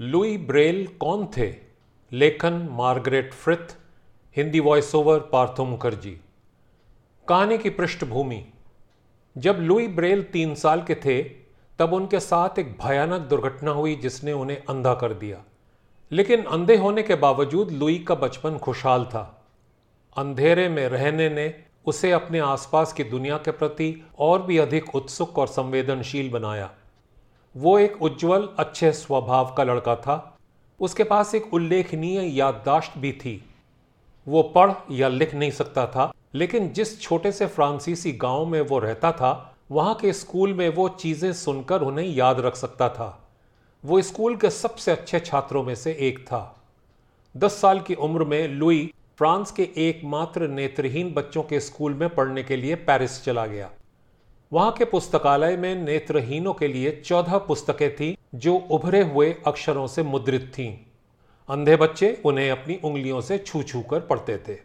Louis Braille कौन थे? लेखन Margaret Frith, Hindi voice over Partho Mukherjee. कहानी की पृष्ठभूमि। जब लुई ब्रेल तीन साल के थे, तब उनके साथ एक भयानक दुर्घटना हुई जिसने उन्हें अंधा कर दिया। लेकिन अंधे होने के बावजूद लुई का बचपन खुशहाल था। अंधेरे में रहने ने उसे अपने आसपास की दुनिया के प्रति और भी अधिक उत्सुक और संवेदनशील बनाया। वो एक उज्जवल, अच्छे स्वभाव का लड़का था। उसके पास एक उल्लेखनीय याददाश्त भी थी। वो पढ़ या लिख नहीं सकता था, लेकिन जिस छोटे से फ्रांसीसी गाँव में वो रहता था, वहाँ के स्कूल में वो चीज़ें सुनकर उन्हें याद रख सकता था। वो स्कूल के सबसे अच्छे छात्रों में से एक था। दस साल की उम्र में लुई फ्रांस के एकमात्र नेत्रहीन बच्चों के स्कूल में पढ़ने के लिए पेरिस चला गया। वहाँ के पुस्तकालय में नेत्रहीनों के लिए चौदह पुस्तकें थीं, जो उभरे हुए अक्षरों से मुद्रित थीं। अंधे बच्चे उन्हें अपनी उंगलियों से छू छू कर पढ़ते थे।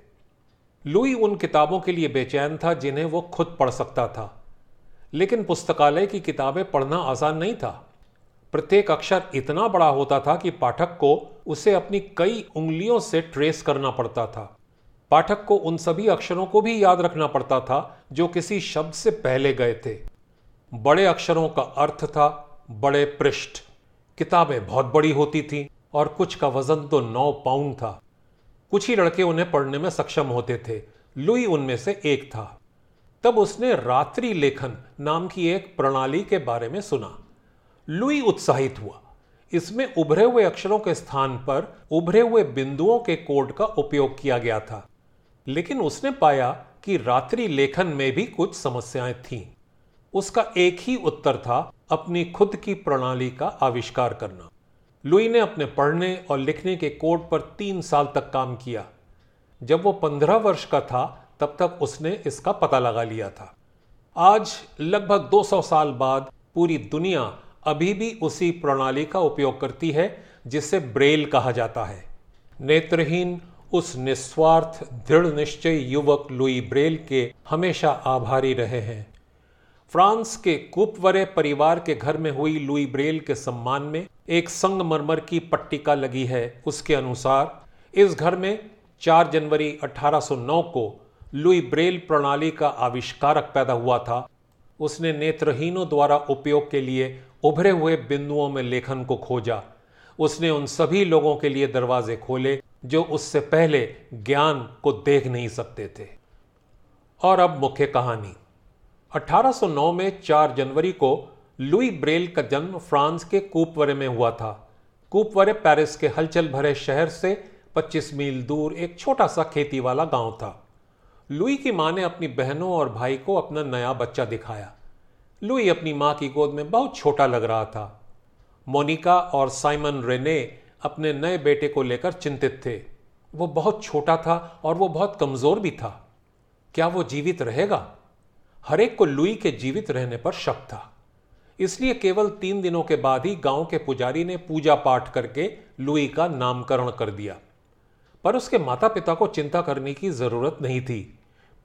लुई उन किताबों के लिए बेचैन था जिन्हें वो खुद पढ़ सकता था। लेकिन पुस्तकालय की किताबें पढ़ना आसान नहीं था। प्रत्येक अक्षर इतना बड़ा होता था कि पाठक को उसे अपनी कई उंगलियों से ट्रेस करना पड़ता था। पाठक को उन सभी अक्षरों को भी याद रखना पड़ता था, जो किसी शब्द से पहले गए थे। बड़े अक्षरों का अर्थ था बड़े पृष्ठ। किताबें बहुत बड़ी होती थीं और कुछ का वज़न तो नौ पाउंड था। कुछ ही लड़के उन्हें पढ़ने में सक्षम होते थे। लुई उनमें से एक था। तब उसने रात्रि लेखन नाम की एक प्रणाली के बारे में सुना। लुई उत्साहित हुआ। इसमें उभरे हुए अक्षरों के स्थान पर उभरे हुए बिंदुओं के कोड का उपयोग किया गया था। लेकिन उसने पाया कि रात्रि लेखन में भी कुछ समस्याएँ थीं। उसका एक ही उत्तर था, अपनी खुद की प्रणाली का आविष्कार करना। लुई ने अपने पढ़ने और लिखने के कोड पर तीन साल तक काम किया। जब वो पंद्रह वर्ष का था, तब तक उसने इसका पता लगा लिया था। आज लगभग 200 साल बाद पूरी दुनिया अभी भी उसी प्रणाली का उपयोग करती है, जिसे ब्रेल कहा जाता है। नेत्रहीन उस निस्वार्थ दृढ़ निश्चय युवक लुई ब्रेल के हमेशा आभारी रहे हैं। फ्रांस के कुपवरे परिवार के घर में हुई लुई ब्रेल के सम्मान में एक संगमरमर की पट्टिका लगी है। उसके अनुसार, इस घर में 4 जनवरी 1809 को लुई ब्रेल प्रणाली का आविष्कारक पैदा हुआ था। उसने नेत्रहीनों द्वारा उपयोग के लिए उभरे हुए बिंदुओं में लेखन को खोजा। उसने उन सभी लोगों के लिए दरवाजे खोले जो उससे पहले ज्ञान को देख नहीं सकते थे। और अब मुख्य कहानी। 1809 में 4 जनवरी को लुई ब्रेल का जन्म फ्रांस के कूपवरे में हुआ था। कूपवरे पेरिस के हलचल भरे शहर से 25 मील दूर एक छोटा सा खेती वाला गाँव था। लुई की माँ ने अपनी बहनों और भाई को अपना नया बच्चा दिखाया। लुई अपनी माँ की गोद में बहुत छोटा लग रहा था। मोनिका और साइमन रेने अपने नए बेटे को लेकर चिंतित थे। वो बहुत छोटा था और वो बहुत कमज़ोर भी था। क्या वो जीवित रहेगा? हरेक को लुई के जीवित रहने पर शक था। इसलिए केवल तीन दिनों के बाद ही गाँव के पुजारी ने पूजा पाठ करके लुई का नामकरण कर दिया। पर उसके माता पिता को चिंता करने की ज़रूरत नहीं थी।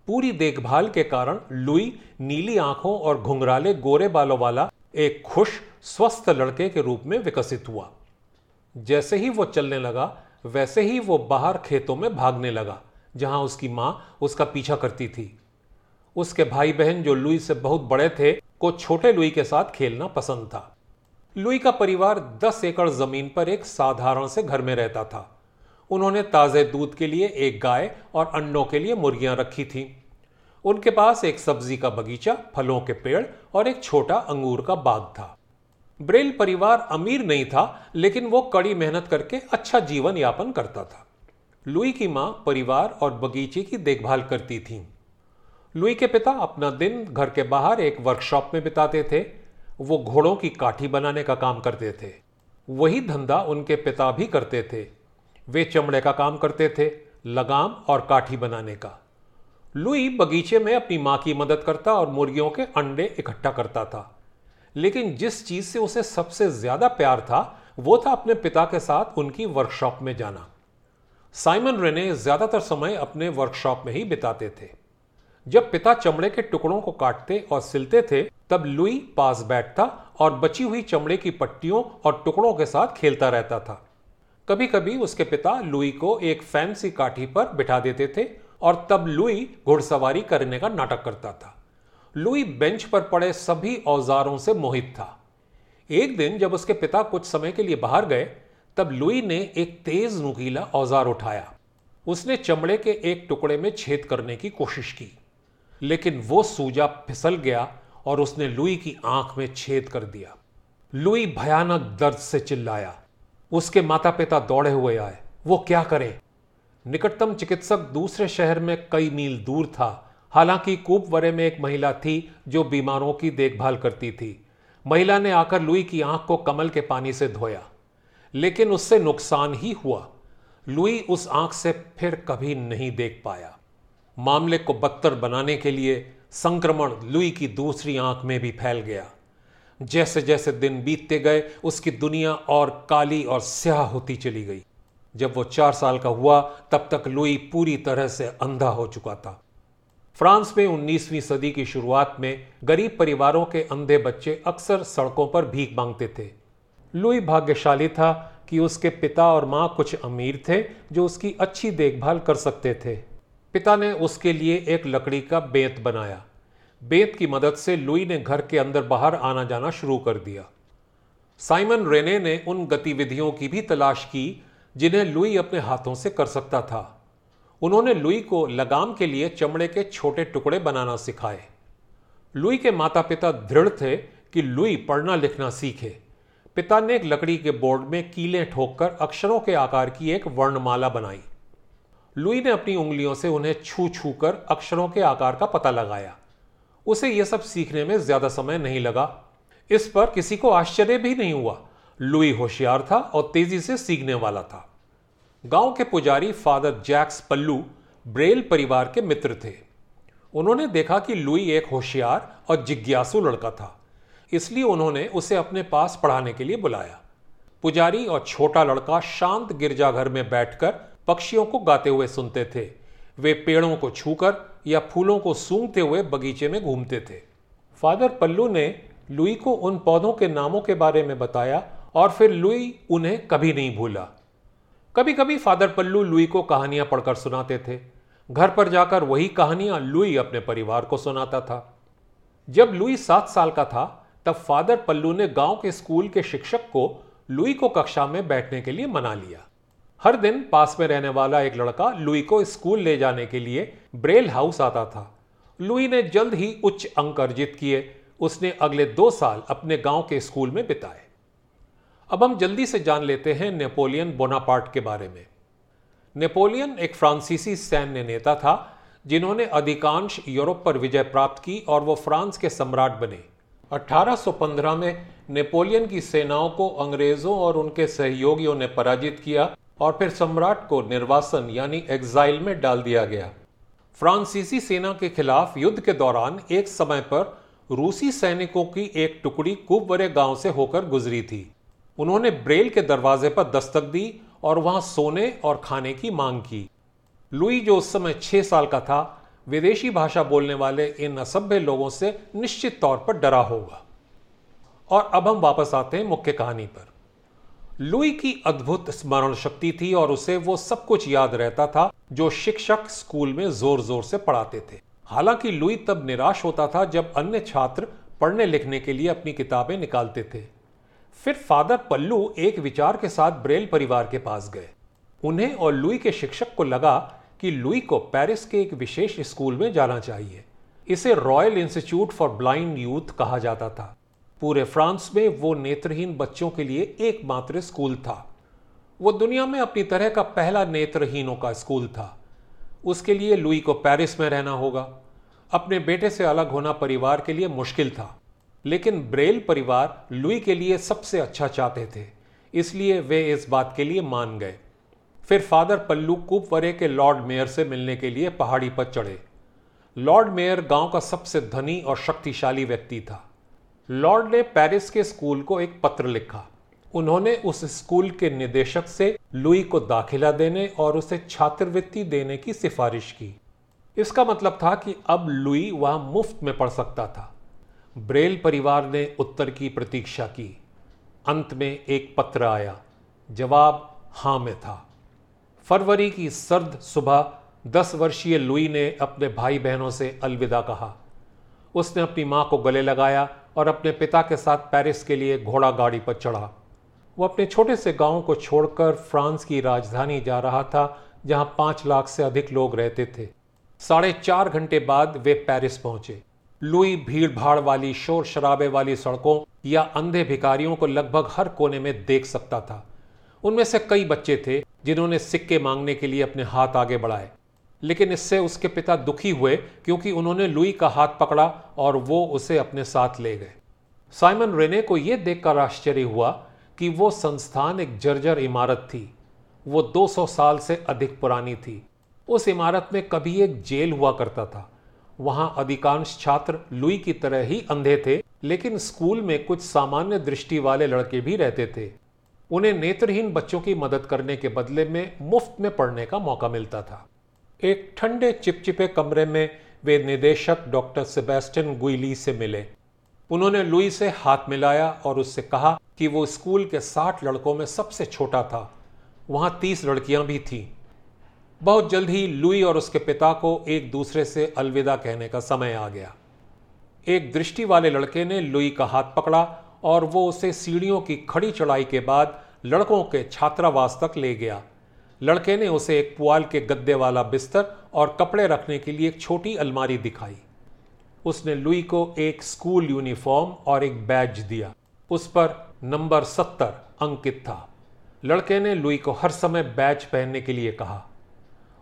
पूरी देखभाल के कारण लुई नीली आँखों और घुंघराले गोरे बालों वाला एक खुश, स्वस्थ लड़के के रूप में विकसित हुआ। जैसे ही वो चलने लगा, वैसे ही वो बाहर खेतों में भागने लगा, जहाँ उसकी माँ उसका पीछा करती थी। उसके भाई बहन जो लुई से बहुत बड़े थे, को छोटे लुई के साथ खेलना पसंद था। लुई का परिवार 10 एकड़ ज़मीन पर एक साधारण से घर में रहता था। उन्होंने ताजे दूध के लिए एक गाय और अंडों के लिए मुर्गियाँ रखी थीं। उनके पास एक सब्ज़ी का बगीचा, फलों के पेड़ और एक छोटा अंगूर का बाग था। ब्रेल परिवार अमीर नहीं था, लेकिन वो कड़ी मेहनत करके अच्छा जीवन यापन करता था। लुई की माँ परिवार और बगीचे की देखभाल करती थी। लुई के पिता अपना दिन घर के बाहर एक वर्कशॉप में बिताते थे। वो घोड़ों की काठी बनाने का काम करते थे। वही धंधा उनके पिता भी करते थे। वे चमड़े का काम करते थे, लगाम और काठी बनाने का। लुई बगीचे में अपनी माँ की मदद करता और मुर्गियों के अंडे इकट्ठा करता था। लेकिन जिस चीज़ से उसे सबसे ज़्यादा प्यार था, वो था अपने पिता के साथ उनकी वर्कशॉप में जाना। साइमन रेने ज़्यादातर समय अपने वर्कशॉप में ही बिताते थे। जब पिता चमड़े के टुकड़ों को काटते और सिलते थे, तब लुई पास बैठता और बची हुई चमड़े की पट्टियों और टुकड़ों के साथ खेलता रहता था। कभी कभी उसके पिता लुई को एक फैंसी काठी पर बिठा देते थे और तब लुई घुड़सवारी करने का नाटक करता था। लुई बेंच पर पड़े सभी औजारों से मोहित था। एक दिन जब उसके पिता कुछ समय के लिए बाहर गए, तब लुई ने एक तेज नुकीला औज़ार उठाया। उसने चमड़े के एक टुकड़े में छेद करने की कोशिश की, लेकिन वो सूजा फिसल गया और उसने लुई की आँख में छेद कर दिया। लुई भयानक दर्द से चिल्लाया, उसके माता पिता दौड़े हुए आए, वो क्या करे? निकटतम चिकित्सक दूसरे शहर में कई मील दूर था। हालाँकि कूपवरे में एक महिला थी जो बीमारों की देखभाल करती थी। महिला ने आकर लुई की आँख को कमल के पानी से धोया, लेकिन उससे नुकसान ही हुआ। लुई उस आँख से फिर कभी नहीं देख पाया। मामले को बदतर बनाने के लिए संक्रमण लुई की दूसरी आँख में भी फैल गया। जैसे जैसे दिन बीतते गए, उसकी दुनिया और काली और स्याह होती चली गई। जब वो चार साल का हुआ, तब तक लुई पूरी तरह से अंधा हो चुका था। फ्रांस में 19वीं सदी की शुरुआत में गरीब परिवारों के अंधे बच्चे अक्सर सड़कों पर भीख मांगते थे। लुई भाग्यशाली था कि उसके पिता और माँ कुछ अमीर थे जो उसकी अच्छी देखभाल कर सकते थे। पिता ने उसके लिए एक लकड़ी का बेंत बनाया। बेंत की मदद से लुई ने घर के अंदर बाहर आना जाना शुरू कर दिया। साइमन रेने ने उन गतिविधियों की भी तलाश की जिन्हें लुई अपने हाथों से कर सकता था। उन्होंने लुई को लगाम के लिए चमड़े के छोटे टुकड़े बनाना सिखाए। लुई के माता पिता दृढ़ थे कि लुई पढ़ना लिखना सीखे। पिता ने एक लकड़ी के बोर्ड में कीले ठोककर अक्षरों के आकार की एक वर्णमाला बनाई। लुई ने अपनी उंगलियों से उन्हें छू छू कर अक्षरों के आकार का पता लगाया। उसे यह सब सीखने में ज़्यादा समय नहीं लगा। इस पर किसी को आश्चर्य भी नहीं हुआ। लुई होशियार था और तेज़ी से सीखने वाला था। गाँव के पुजारी फादर जैक्स पल्लू ब्रेल परिवार के मित्र थे। उन्होंने देखा कि लुई एक होशियार और जिज्ञासु लड़का था, इसलिए उन्होंने उसे अपने पास पढ़ाने के लिए बुलाया। पुजारी और छोटा लड़का शांत गिरजाघर में बैठकर पक्षियों को गाते हुए सुनते थे। वे पेड़ों को छूकर या फूलों को सूंघते हुए बगीचे में घूमते थे। फादर पल्लू ने लुई को उन पौधों के नामों के बारे में बताया और फिर लुई उन्हें कभी नहीं भूला। कभी कभी फादर पल्लू लुई को कहानियाँ पढ़कर सुनाते थे। घर पर जाकर वही कहानियाँ लुई अपने परिवार को सुनाता था। जब लुई सात साल का था, तब फादर पल्लू ने गाँव के स्कूल के शिक्षक को लुई को कक्षा में बैठने के लिए मना लिया। हर दिन पास में रहने वाला एक लड़का लुई को स्कूल ले जाने के लिए ब्रेल हाउस आता था। लुई ने जल्द ही उच्च अंक अर्जित किए। उसने अगले दो साल अपने गाँव के स्कूल में बिताए। अब हम जल्दी से जान लेते हैं नेपोलियन बोनापार्ट के बारे में। नेपोलियन एक फ्रांसीसी सैन्य नेता था, जिन्होंने अधिकांश यूरोप पर विजय प्राप्त की और वो फ्रांस के सम्राट बने। 1815 में नेपोलियन की सेनाओं को अंग्रेज़ों और उनके सहयोगियों ने पराजित किया और फिर सम्राट को निर्वासन यानी एग्जाइल में डाल दिया गया। फ्रांसीसी सेना के खिलाफ युद्ध के दौरान एक समय पर रूसी सैनिकों की एक टुकड़ी कुबरे गाँव से होकर गुजरी थी। उन्होंने ब्रेल के दरवाजे पर दस्तक दी और वहाँ सोने और खाने की मांग की। लुई, जो उस समय छह साल का था, विदेशी भाषा बोलने वाले इन असभ्य लोगों से निश्चित तौर पर डरा होगा। और अब हम वापस आते हैं मुख्य कहानी पर। लुई की अद्भुत स्मरण शक्ति थी और उसे वो सब कुछ याद रहता था जो शिक्षक स्कूल में ज़ोर ज़ोर से पढ़ाते थे। हालाँकि लुई तब निराश होता था जब अन्य छात्र पढ़ने लिखने के लिए अपनी किताबें निकालते थे। फिर फादर पल्लू एक विचार के साथ ब्रेल परिवार के पास गए। उन्हें और लुई के शिक्षक को लगा कि लुई को पेरिस के एक विशेष स्कूल में जाना चाहिए। इसे royal institute for blind youth कहा जाता था। पूरे फ्रांस में वो नेत्रहीन बच्चों के लिए एकमात्र स्कूल था। वो दुनिया में अपनी तरह का पहला नेत्रहीनों का स्कूल था। उसके लिए लुई को पेरिस में रहना होगा। अपने बेटे से अलग होना परिवार के लिए मुश्किल था। लेकिन ब्रेल परिवार लुई के लिए सबसे अच्छा चाहते थे, इसलिए वे इस बात के लिए मान गए। फिर फादर पल्लू कुपवरे के लॉर्ड मेयर से मिलने के लिए पहाड़ी पर चढ़े। लॉर्ड मेयर गाँव का सबसे धनी और शक्तिशाली व्यक्ति था। लॉर्ड ने पेरिस के स्कूल को एक पत्र लिखा। उन्होंने उस स्कूल के निदेशक से लुई को दाखिला देने और उसे छात्रवृत्ति देने की सिफारिश की। इसका मतलब था कि अब लुई वहाँ मुफ़्त में पढ़ सकता था। ब्रेल परिवार ने उत्तर की प्रतीक्षा की। अंत में एक पत्र आया। जवाब, हाँ में था। फरवरी की सर्द सुबह दस वर्षीय लुई ने अपने भाई बहनों से अलविदा कहा। उसने अपनी माँ को गले लगाया और अपने पिता के साथ पेरिस के लिए घोड़ा गाड़ी पर चढ़ा। वो अपने छोटे से गाँव को छोड़कर फ्रांस की राजधानी जा रहा था, जहाँ पाँच लाख से अधिक लोग रहते थे। साढ़े चार घंटे बाद वे पेरिस पहुँचे। लुई भीड़ भाड़ वाली, शोर शराबे वाली सड़कों या अंधे भिकारियों को लगभग हर कोने में देख सकता था। उनमें से कई बच्चे थे जिन्होंने सिक्के मांगने के लिए अपने हाथ आगे बढ़ाए। लेकिन इससे उसके पिता दुखी हुए क्योंकि उन्होंने लुई का हाथ पकड़ा और वो उसे अपने साथ ले गए। साइमन रेने को यह देखकर आश्चर्य हुआ कि वो संस्थान एक जर्जर इमारत थी। वो 200 साल से अधिक पुरानी थी। उस इमारत में कभी एक जेल हुआ करता था। वहाँ अधिकांश छात्र लुई की तरह ही अंधे थे, लेकिन स्कूल में कुछ सामान्य दृष्टि वाले लड़के भी रहते थे। उन्हें नेत्रहीन बच्चों की मदद करने के बदले में मुफ़्त में पढ़ने का मौका मिलता था। एक ठंडे चिपचिपे कमरे में वे निदेशक डॉक्टर सेबेस्टियन गुइली से मिले। उन्होंने लुई से हाथ मिलाया और उससे कहा कि वो स्कूल के साठ लड़कों में सबसे छोटा था। वहाँ तीस लड़कियाँ भी थीं। बहुत जल्द ही लुई और उसके पिता को एक दूसरे से अलविदा कहने का समय आ गया। एक दृष्टि वाले लड़के ने लुई का हाथ पकड़ा और वो उसे सीढ़ियों की खड़ी चढ़ाई के बाद लड़कों के छात्रावास तक ले गया। लड़के ने उसे एक पुआल के गद्दे वाला बिस्तर और कपड़े रखने के लिए एक छोटी अलमारी दिखाई। उसने लुई को एक स्कूल यूनिफॉर्म और एक बैज दिया। उस पर नंबर सत्तर अंकित था। लड़के ने लुई को हर समय बैच पहनने के लिए कहा।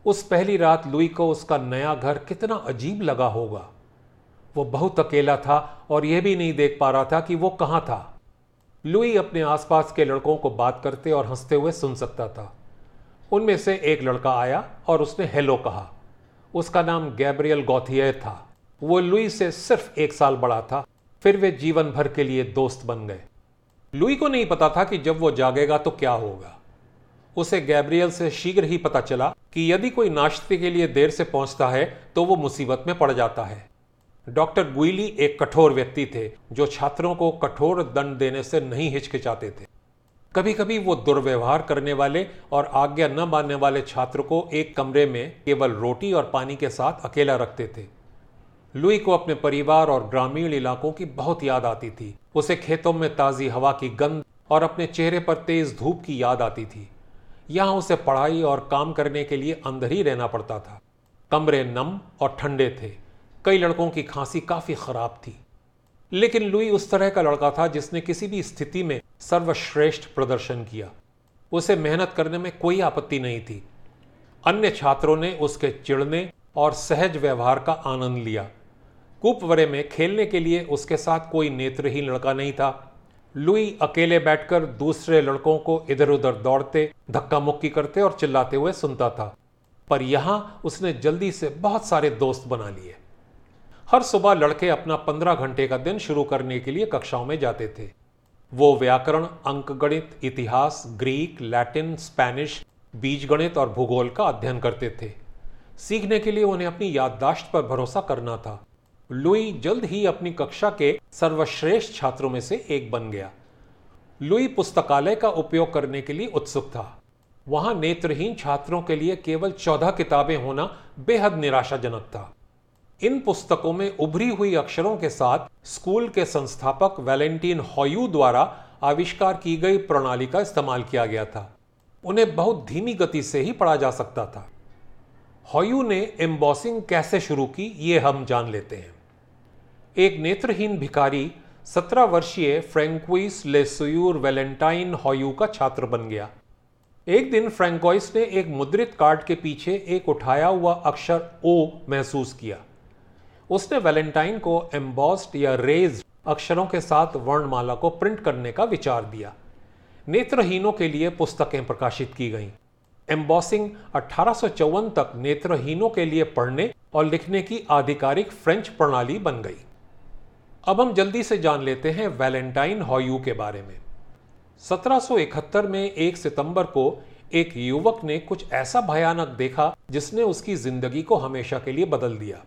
उस पहली रात लुई को उसका नया घर कितना अजीब लगा होगा। वो बहुत अकेला था और यह भी नहीं देख पा रहा था कि वो कहाँ था। लुई अपने आसपास के लड़कों को बात करते और हँसते हुए सुन सकता था। उनमें से एक लड़का आया और उसने हेलो कहा। उसका नाम गैब्रियल गौथियर था। वो लुई से सिर्फ़ एक साल बड़ा था। फिर वे जीवन भर के लिए दोस्त बन गए। लुई को नहीं पता था कि जब वो जागेगा तो क्या होगा। उसे गैब्रियल से शीघ्र ही पता चला कि यदि कोई नाश्ते के लिए देर से पहुँचता है तो वो मुसीबत में पड़ जाता है। डॉक्टर गुइली एक कठोर व्यक्ति थे, जो छात्रों को कठोर दंड देने से नहीं हिचकिचाते थे। कभी कभी वो दुर्व्यवहार करने वाले और आज्ञा न मानने वाले छात्र को एक कमरे में केवल रोटी और पानी के साथ अकेला रखते थे। लुई को अपने परिवार और ग्रामीण इलाकों की बहुत याद आती थी। उसे खेतों में ताज़ी हवा की गंध और अपने चेहरे पर तेज धूप की याद आती थी। यहाँ उसे पढ़ाई और काम करने के लिए अंदर ही रहना पड़ता था। कमरे नम और ठंडे थे। कई लड़कों की खांसी काफ़ी ख़राब थी। लेकिन लुई उस तरह का लड़का था जिसने किसी भी स्थिति में सर्वश्रेष्ठ प्रदर्शन किया। उसे मेहनत करने में कोई आपत्ति नहीं थी। अन्य छात्रों ने उसके चिड़ने और सहज व्यवहार का आनंद लिया। कुपवरे में खेलने के लिए उसके साथ कोई नेत्रहीन लड़का नहीं था। लुई अकेले बैठकर दूसरे लड़कों को इधर उधर दौड़ते धक्का मुक्की करते और चिल्लाते हुए सुनता था। पर यहाँ उसने जल्दी से बहुत सारे दोस्त बना लिए। हर सुबह लड़के अपना पंद्रह घंटे का दिन शुरू करने के लिए कक्षाओं में जाते थे। वो व्याकरण, अंकगणित, इतिहास, ग्रीक, लैटिन, स्पेनिश, बीजगणित और भूगोल का अध्ययन करते थे। सीखने के लिए उन्हें अपनी याददाश्त पर भरोसा करना था। लुई जल्द ही अपनी कक्षा के सर्वश्रेष्ठ छात्रों में से एक बन गया। लुई पुस्तकालय का उपयोग करने के लिए उत्सुक था। वहाँ नेत्रहीन छात्रों के लिए केवल चौदह किताबें होना बेहद निराशाजनक था। इन पुस्तकों में उभरी हुई अक्षरों के साथ स्कूल के संस्थापक वैलेंटीन हॉयू द्वारा आविष्कार की गई प्रणाली का इस्तेमाल किया गया था। उन्हें बहुत धीमी गति से ही पढ़ा जा सकता था। हॉयू ने एम्बॉसिंग कैसे शुरू की, ये हम जान लेते हैं। एक नेत्रहीन भिखारी सत्रह वर्षीय फ्रेंकुइस लेसयूर वैलेंटाइन हॉयू का छात्र बन गया। एक दिन फ्रेंकोइस ने एक मुद्रित कार्ड के पीछे एक उठाया हुआ अक्षर ओ महसूस किया। उसने वैलेंटाइन को एम्बॉस्ड या रेज अक्षरों के साथ वर्णमाला को प्रिंट करने का विचार दिया। नेत्रहीनों के लिए पुस्तकें प्रकाशित की गईं। एम्बॉसिंग अठारह सौ चौवन तक नेत्रहीनों के लिए पढ़ने और लिखने की आधिकारिक फ्रेंच प्रणाली बन गई। अब हम जल्दी से जान लेते हैं वैलेंटाइन हॉयू के बारे में। 1771 में एक सितंबर को एक युवक ने कुछ ऐसा भयानक देखा जिसने उसकी ज़िंदगी को हमेशा के लिए बदल दिया।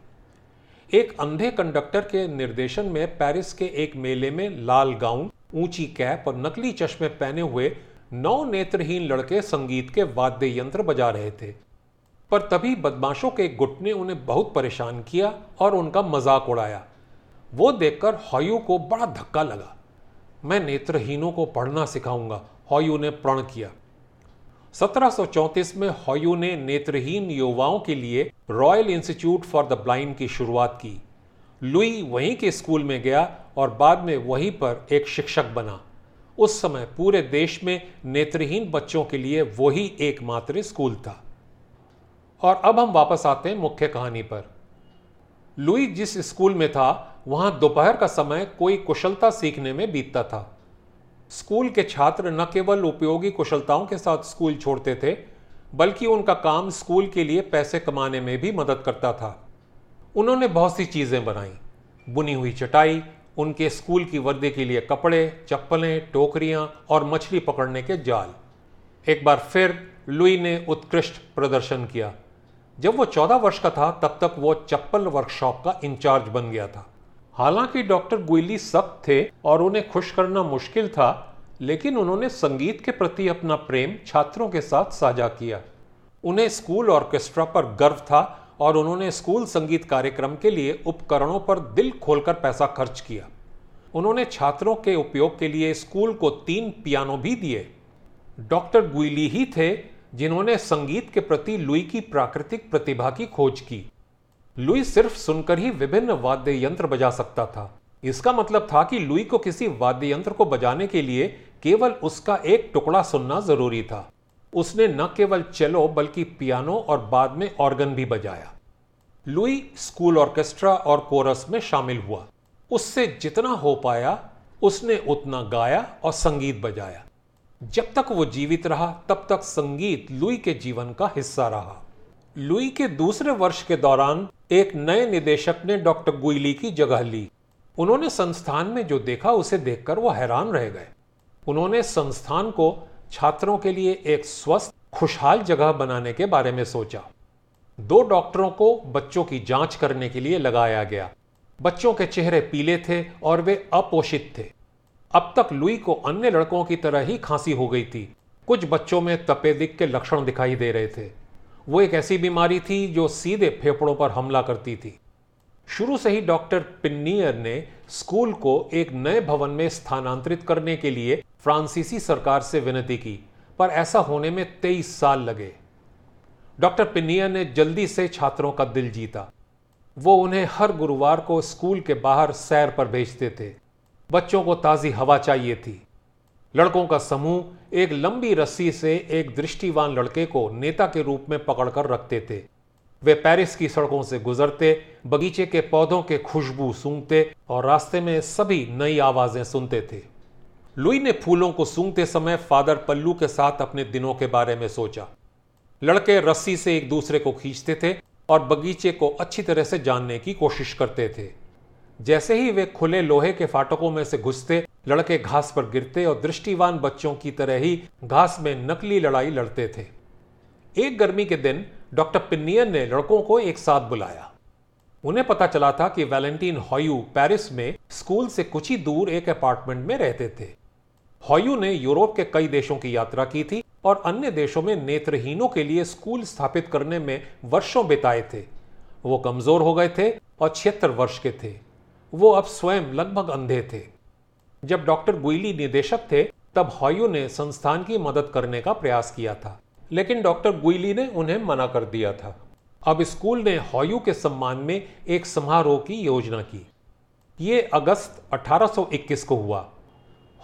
एक अंधे कंडक्टर के निर्देशन में पेरिस के एक मेले में लाल गाउन, ऊँची कैप और नकली चश्मे पहने हुए नौ नेत्रहीन लड़के संगीत के वाद्य यंत्र बजा रहे थे। पर तभी बदमाशों के गुट ने उन्हें बहुत परेशान किया और उनका मज़ाक उड़ाया। वो देखकर हॉयू को बड़ा धक्का लगा। मैं नेत्रहीनों को पढ़ना सिखाऊँगा, हॉयू ने प्रण किया। 1734 में हॉयू ने नेत्रहीन युवाओं के लिए royal institute for the blind की शुरुआत की। लुई वहीं के स्कूल में गया और बाद में वहीं पर एक शिक्षक बना। उस समय पूरे देश में नेत्रहीन बच्चों के लिए वही एकमात्र स्कूल था। और अब हम वापस आते हैं मुख्य कहानी पर। लुई जिस स्कूल में था वहाँ दोपहर का समय कोई कुशलता सीखने में बीतता था। स्कूल के छात्र न केवल उपयोगी कुशलताओं के साथ स्कूल छोड़ते थे, बल्कि उनका काम स्कूल के लिए पैसे कमाने में भी मदद करता था। उन्होंने बहुत सी चीज़ें बनाई, बुनी हुई चटाई, उनके स्कूल की वर्दी के लिए कपड़े, चप्पलें, टोकरियाँ और मछली पकड़ने के जाल। एक बार फिर लुई ने उत्कृष्ट प्रदर्शन किया। जब वो चौदह वर्ष का था, तब तक वो चप्पल वर्कशॉप का इंचार्ज बन गया था। हालाँकि डॉक्टर गुइली सख्त थे और उन्हें खुश करना मुश्किल था, लेकिन उन्होंने संगीत के प्रति अपना प्रेम छात्रों के साथ साझा किया। उन्हें स्कूल ऑर्केस्ट्रा पर गर्व था और उन्होंने स्कूल संगीत कार्यक्रम के लिए उपकरणों पर दिल खोलकर पैसा खर्च किया। उन्होंने छात्रों के उपयोग के लिए स्कूल को तीन पियानो भी दिए। डॉक्टर गुइली ही थे जिन्होंने संगीत के प्रति लुई की प्राकृतिक प्रतिभा की खोज की। लुई सिर्फ़ सुनकर ही विभिन्न वाद्य यंत्र बजा सकता था। इसका मतलब था कि लुई को किसी वाद्य यंत्र को बजाने के लिए केवल उसका एक टुकड़ा सुनना ज़रूरी था। उसने न केवल चेलो बल्कि पियानो और बाद में ऑर्गन भी बजाया। लुई स्कूल ऑर्केस्ट्रा और कोरस में शामिल हुआ। उससे जितना हो पाया, उसने उतना गाया और संगीत बजाया। जब तक वो जीवित रहा, तब तक संगीत लुई के जीवन का हिस्सा रहा। लुई के दूसरे वर्ष के दौरान एक नए निदेशक ने डॉक्टर गुइली की जगह ली। उन्होंने संस्थान में जो देखा, उसे देखकर वो हैरान रह गए। उन्होंने संस्थान को छात्रों के लिए एक स्वस्थ, खुशहाल जगह बनाने के बारे में सोचा। दो डॉक्टरों को बच्चों की जाँच करने के लिए लगाया गया। बच्चों के चेहरे पीले थे और वे अपोषित थे। अब तक लुई को अन्य लड़कों की तरह ही खांसी हो गई थी। कुछ बच्चों में तपेदिक के लक्षण दिखाई दे रहे थे। वो एक ऐसी बीमारी थी जो सीधे फेफड़ों पर हमला करती थी। शुरू से ही डॉक्टर पिन्नियर ने स्कूल को एक नए भवन में स्थानांतरित करने के लिए फ्रांसीसी सरकार से विनती की, पर ऐसा होने में तेईस साल लगे। डॉक्टर पिन्नियर ने जल्दी से छात्रों का दिल जीता। वो उन्हें हर गुरुवार को स्कूल के बाहर सैर पर भेजते थे। बच्चों को ताज़ी हवा चाहिए थी। लड़कों का समूह एक लंबी रस्सी से एक दृष्टिवान लड़के को नेता के रूप में पकड़कर रखते थे। वे पेरिस की सड़कों से गुजरते, बगीचे के पौधों के खुशबू सूंघते और रास्ते में सभी नई आवाज़ें सुनते थे। लुई ने फूलों को सूंघते समय फादर पल्लू के साथ अपने दिनों के बारे में सोचा। लड़के रस्सी से एक दूसरे को खींचते थे और बगीचे को अच्छी तरह से जानने की कोशिश करते थे। जैसे ही वे खुले लोहे के फाटकों में से घुसते, लड़के घास पर गिरते और दृष्टिवान बच्चों की तरह ही घास में नकली लड़ाई लड़ते थे। एक गर्मी के दिन, डॉक्टर पिन्नियन ने लड़कों को एक साथ बुलाया। उन्हें पता चला था कि वैलेंटीन हॉयू पेरिस में स्कूल से कुछ ही दूर एक अपार्टमेंट में रहते थे। हॉयू ने यूरोप के कई देशों की यात्रा की थी और अन्य देशों में नेत्रहीनों के लिए स्कूल स्थापित करने में वर्षों बिताए थे। वो कमज़ोर हो गए थे और छिहत्तर वर्ष के थे। वो अब स्वयं लगभग अंधे थे। जब डॉक्टर गुइली निदेशक थे, तब हॉयू ने संस्थान की मदद करने का प्रयास किया था, लेकिन डॉक्टर गुइली ने उन्हें मना कर दिया था। अब स्कूल ने हॉयू के सम्मान में एक समारोह की योजना की। ये अगस्त 1821 को हुआ।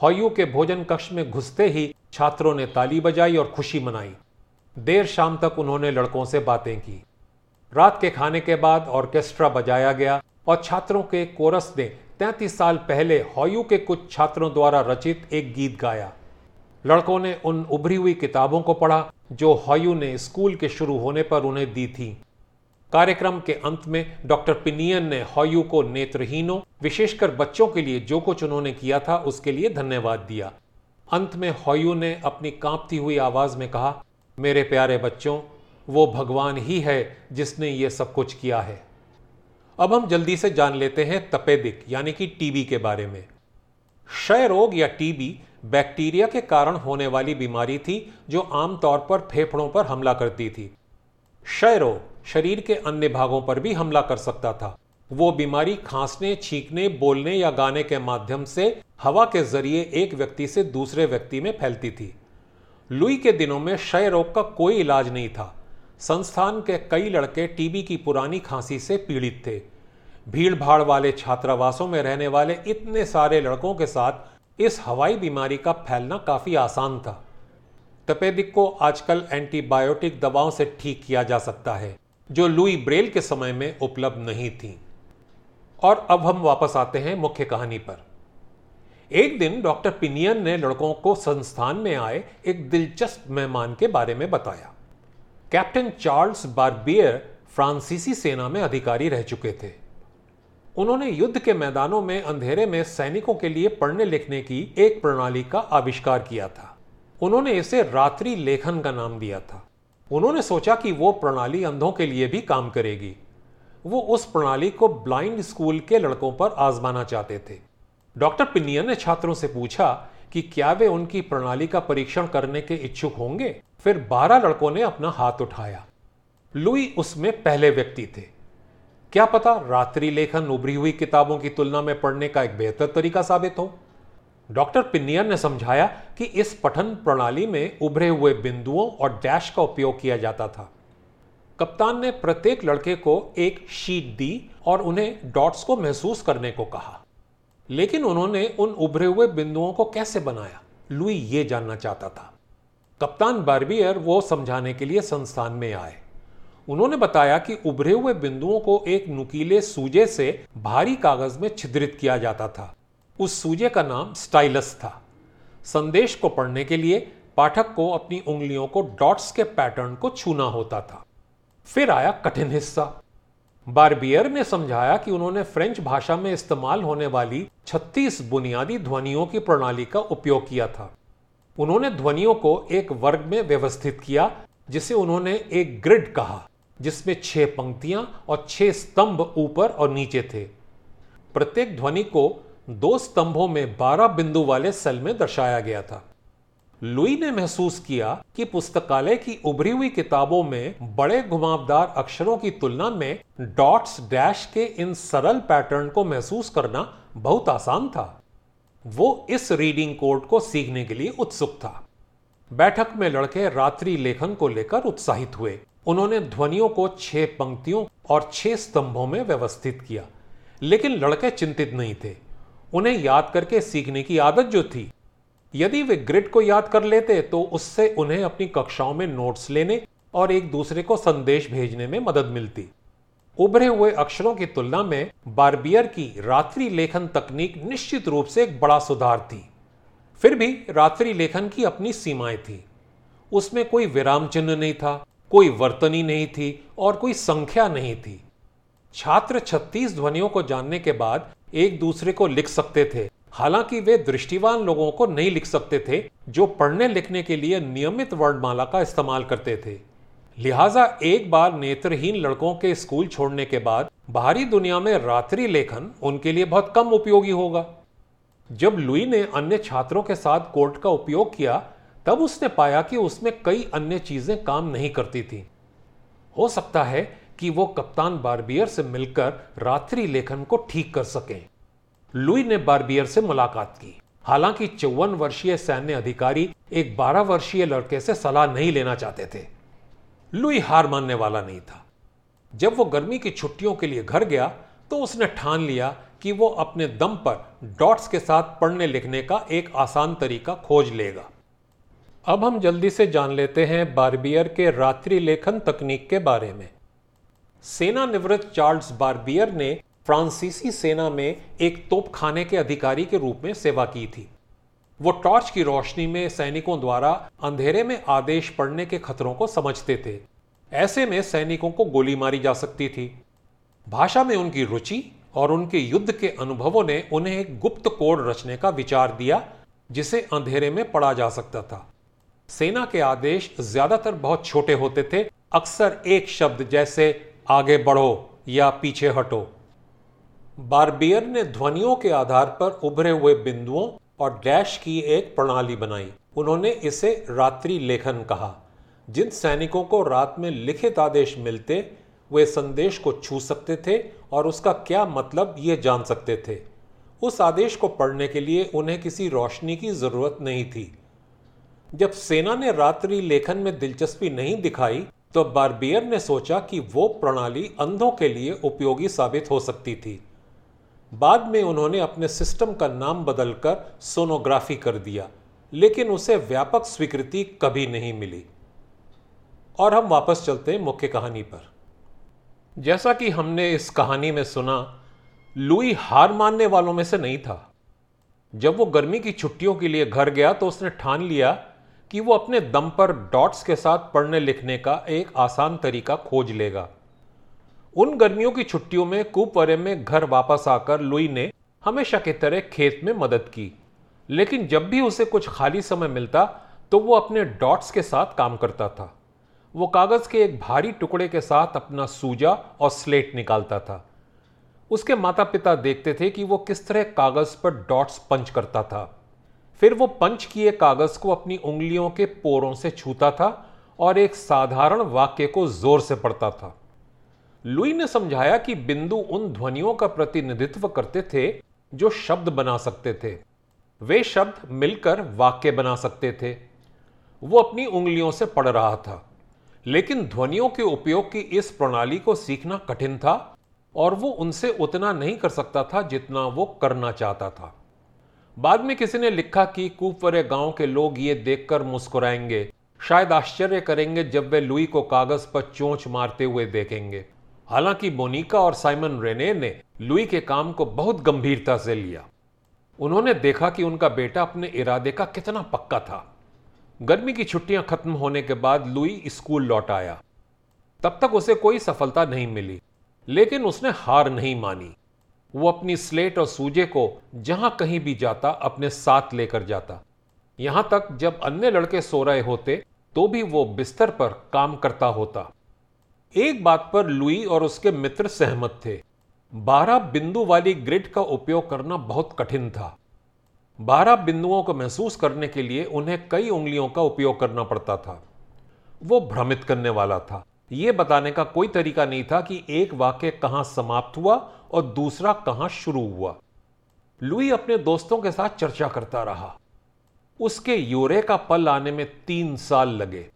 हॉयू के भोजन कक्ष में घुसते ही छात्रों ने ताली बजाई और खुशी मनाई। देर शाम तक उन्होंने लड़कों से बातें की। रात के खाने के बाद ऑर्केस्ट्रा बजाया गया और छात्रों के कोरस ने तैतीस साल पहले हॉयू के कुछ छात्रों द्वारा रचित एक गीत गाया। लड़कों ने उन उभरी हुई किताबों को पढ़ा, जो हॉयू ने स्कूल के शुरू होने पर उन्हें दी थी। कार्यक्रम के अंत में डॉक्टर पिनियन ने हॉयू को नेत्रहीनों, विशेषकर बच्चों के लिए जो कुछ उन्होंने किया था, उसके लिए धन्यवाद दिया। अंत में हॉयू ने अपनी कांपती हुई आवाज़ में कहा, मेरे प्यारे बच्चों, वो भगवान ही है जिसने ये सब कुछ किया है। अब हम जल्दी से जान लेते हैं तपेदिक, यानी कि टीबी के बारे में। क्षय रोग या टीबी बैक्टीरिया के कारण होने वाली बीमारी थी, जो आमतौर पर फेफड़ों पर हमला करती थी। क्षय रोग शरीर के अन्य भागों पर भी हमला कर सकता था। वो बीमारी खांसने, छींकने, बोलने या गाने के माध्यम से हवा के ज़रिए एक व्यक्ति से दूसरे व्यक्ति में फैलती थी। लुई के दिनों में क्षय रोग का कोई इलाज नहीं था। संस्थान के कई लड़के टीबी की पुरानी खांसी से पीड़ित थे। भीड़ भाड़ वाले छात्रावासों में रहने वाले इतने सारे लड़कों के साथ इस हवाई बीमारी का फैलना काफ़ी आसान था। तपेदिक को आजकल एंटीबायोटिक दवाओं से ठीक किया जा सकता है, जो लुई ब्रेल के समय में उपलब्ध नहीं थी। और अब हम वापस आते हैं मुख्य कहानी पर। एक दिन डॉक्टर पिनियन ने लड़कों को संस्थान में आए एक दिलचस्प मेहमान के बारे में बताया। कैप्टन चार्ल्स बारबियर फ्रांसीसी सेना में अधिकारी रह चुके थे। उन्होंने युद्ध के मैदानों में, अंधेरे में सैनिकों के लिए पढ़ने लिखने की एक प्रणाली का आविष्कार किया था। उन्होंने इसे रात्रि लेखन का नाम दिया था। उन्होंने सोचा कि वो प्रणाली अंधों के लिए भी काम करेगी। वो उस प्रणाली को ब्लाइंड स्कूल के लड़कों पर आजमाना चाहते थे। डॉक्टर पिनियन ने छात्रों से पूछा कि क्या वे उनकी प्रणाली का परीक्षण करने के इच्छुक होंगे? फिर बारह लड़कों ने अपना हाथ उठाया। लुई उसमें पहले व्यक्ति थे। क्या पता रात्रि लेखन उभरी हुई किताबों की तुलना में पढ़ने का एक बेहतर तरीका साबित हो? डॉक्टर पिनियर ने समझाया कि इस पठन प्रणाली में उभरे हुए बिंदुओं और डैश का उपयोग किया जाता था। कप्तान ने प्रत्येक लड़के को एक शीट दी और उन्हें डॉट्स को महसूस करने को कहा। लेकिन उन्होंने उन उभरे हुए बिंदुओं को कैसे बनाया? लुई ये जानना चाहता था। कप्तान बार्बियर वो समझाने के लिए संस्थान में आए। उन्होंने बताया कि उभरे हुए बिंदुओं को एक नुकीले सूजे से भारी कागज़ में छिद्रित किया जाता था। उस सूजे का नाम स्टाइलस था। संदेश को पढ़ने के लिए पाठक को अपनी उंगलियों को डॉट्स के पैटर्न को छूना होता था। फिर आया कठिन हिस्सा। बारबियर ने समझाया कि उन्होंने फ्रेंच भाषा में इस्तेमाल होने वाली 36 बुनियादी ध्वनियों की प्रणाली का उपयोग किया था। उन्होंने ध्वनियों को एक वर्ग में व्यवस्थित किया, जिसे उन्होंने एक ग्रिड कहा, जिसमें छह पंक्तियाँ और छह स्तंभ ऊपर और नीचे थे। प्रत्येक ध्वनि को दो स्तंभों में बारह बिंदु वाले सेल में दर्शाया गया था। लुई ने महसूस किया कि पुस्तकालय की उभरी हुई किताबों में बड़े घुमावदार अक्षरों की तुलना में डॉट्स डैश के इन सरल पैटर्न को महसूस करना बहुत आसान था। वो इस रीडिंग कोड को सीखने के लिए उत्सुक था। बैठक में लड़के रात्रि लेखन को लेकर उत्साहित हुए। उन्होंने ध्वनियों को छह पंक्तियों और छह स्तंभों में व्यवस्थित किया, लेकिन लड़के चिंतित नहीं थे। उन्हें याद करके सीखने की आदत जो थी, यदि वे ग्रिड को याद कर लेते तो उससे उन्हें अपनी कक्षाओं में नोट्स लेने और एक दूसरे को संदेश भेजने में मदद मिलती। उभरे हुए अक्षरों की तुलना में बारबियर की रात्रि लेखन तकनीक निश्चित रूप से एक बड़ा सुधार थी। फिर भी रात्रि लेखन की अपनी सीमाएँ थी। उसमें कोई विराम चिन्ह नहीं था, कोई वर्तनी नहीं थी और कोई संख्या नहीं थी। छात्र 36 ध्वनियों को जानने के बाद एक दूसरे को लिख सकते थे। हालाँकि वे दृष्टिवान लोगों को नहीं लिख सकते थे, जो पढ़ने लिखने के लिए नियमित वर्णमाला का इस्तेमाल करते थे। लिहाजा एक बार नेत्रहीन लड़कों के स्कूल छोड़ने के बाद, बाहरी दुनिया में रात्रि लेखन उनके लिए बहुत कम उपयोगी होगा। जब लुई ने अन्य छात्रों के साथ कोर्ट का उपयोग किया, तब उसने पाया कि उसमें कई अन्य चीज़ें काम नहीं करती थी। हो सकता है कि वो कप्तान बारबियर से मिलकर रात्रि लेखन को ठीक कर सकें। लुई ने बारबियर से मुलाकात की। हालाँकि चौवन वर्षीय सैन्य अधिकारी एक बारह वर्षीय लड़के से सलाह नहीं लेना चाहते थे। लुई हार मानने वाला नहीं था। जब वो गर्मी की छुट्टियों के लिए घर गया तो उसने ठान लिया कि वो अपने दम पर डॉट्स के साथ पढ़ने लिखने का एक आसान तरीका खोज लेगा। अब हम जल्दी से जान लेते हैं बारबियर के रात्रि लेखन तकनीक के बारे में। सेना निवृत्त चार्ल्स बारबियर ने फ्रांसीसी सेना में एक तोपखाने के अधिकारी के रूप में सेवा की थी। वो टॉर्च की रोशनी में सैनिकों द्वारा अंधेरे में आदेश पढ़ने के खतरों को समझते थे। ऐसे में सैनिकों को गोली मारी जा सकती थी। भाषा में उनकी रुचि और उनके युद्ध के अनुभवों ने उन्हें एक गुप्त कोड रचने का विचार दिया, जिसे अंधेरे में पढ़ा जा सकता था। सेना के आदेश ज़्यादातर बहुत छोटे होते थे, अक्सर एक शब्द जैसे, आगे बढ़ो या पीछे हटो बारबियर ने ध्वनियों के आधार पर उभरे हुए बिंदुओं और डैश की एक प्रणाली बनाई। उन्होंने इसे रात्रि लेखन कहा। जिन सैनिकों को रात में लिखित आदेश मिलते, वे संदेश को छू सकते थे और उसका क्या मतलब ये जान सकते थे। उस आदेश को पढ़ने के लिए उन्हें किसी रोशनी की ज़रूरत नहीं थी। जब सेना ने रात्रि लेखन में दिलचस्पी नहीं दिखाई तो बारबियर ने सोचा कि वो प्रणाली अंधों के लिए उपयोगी साबित हो सकती थी। बाद में उन्होंने अपने सिस्टम का नाम बदलकर सोनोग्राफी कर दिया, लेकिन उसे व्यापक स्वीकृति कभी नहीं मिली। और हम वापस चलते हैं मुख्य कहानी पर। जैसा कि हमने इस कहानी में सुना, लुई हार मानने वालों में से नहीं था। जब वो गर्मी की छुट्टियों के लिए घर गया तो उसने ठान लिया कि वो अपने दम पर डॉट्स के साथ पढ़ने लिखने का एक आसान तरीका खोज लेगा। उन गर्मियों की छुट्टियों में कुपवरे में घर वापस आकर लुई ने हमेशा की तरह खेत में मदद की। लेकिन जब भी उसे कुछ खाली समय मिलता तो वो अपने डॉट्स के साथ काम करता था। वो कागज़ के एक भारी टुकड़े के साथ अपना सूजा और स्लेट निकालता था। उसके माता पिता देखते थे कि वो किस तरह कागज़ पर डॉट्स पंच करता था। फिर वो पंच किए कागज़ को अपनी उंगलियों के पोरों से छूता था और एक साधारण वाक्य को ज़ोर से पढ़ता था। लुई ने समझाया कि बिंदु उन ध्वनियों का प्रतिनिधित्व करते थे जो शब्द बना सकते थे। वे शब्द मिलकर वाक्य बना सकते थे। वो अपनी उंगलियों से पढ़ रहा था। लेकिन ध्वनियों के उपयोग की इस प्रणाली को सीखना कठिन था और वो उनसे उतना नहीं कर सकता था जितना वो करना चाहता था। बाद में किसी ने लिखा कि कूपवरे गाँव के लोग ये देखकर मुस्कुराएँगे, शायद आश्चर्य करेंगे जब वे लुई को कागज़ पर चोंच मारते हुए देखेंगे। हालाँकि मोनिका और साइमन रेने ने लुई के काम को बहुत गंभीरता से लिया। उन्होंने देखा कि उनका बेटा अपने इरादे का कितना पक्का था। गर्मी की छुट्टियाँ खत्म होने के बाद लुई स्कूल लौट आया। तब तक उसे कोई सफलता नहीं मिली, लेकिन उसने हार नहीं मानी। वो अपनी स्लेट और सूजे को जहाँ कहीं भी जाता, अपने साथ लेकर जाता। यहाँ तक जब अन्य लड़के सो रहे होते तो भी वो बिस्तर पर काम करता होता। एक बात पर लुई और उसके मित्र सहमत थे। बारह बिंदु वाली ग्रिड का उपयोग करना बहुत कठिन था। बारह बिंदुओं को महसूस करने के लिए उन्हें कई उंगलियों का उपयोग करना पड़ता था। वो भ्रमित करने वाला था। यह बताने का कोई तरीका नहीं था कि एक वाक्य कहाँ समाप्त हुआ और दूसरा कहाँ शुरू हुआ। लुई अपने दोस्तों के साथ चर्चा करता रहा। उसके यूरे का पल आने में तीन साल लगे।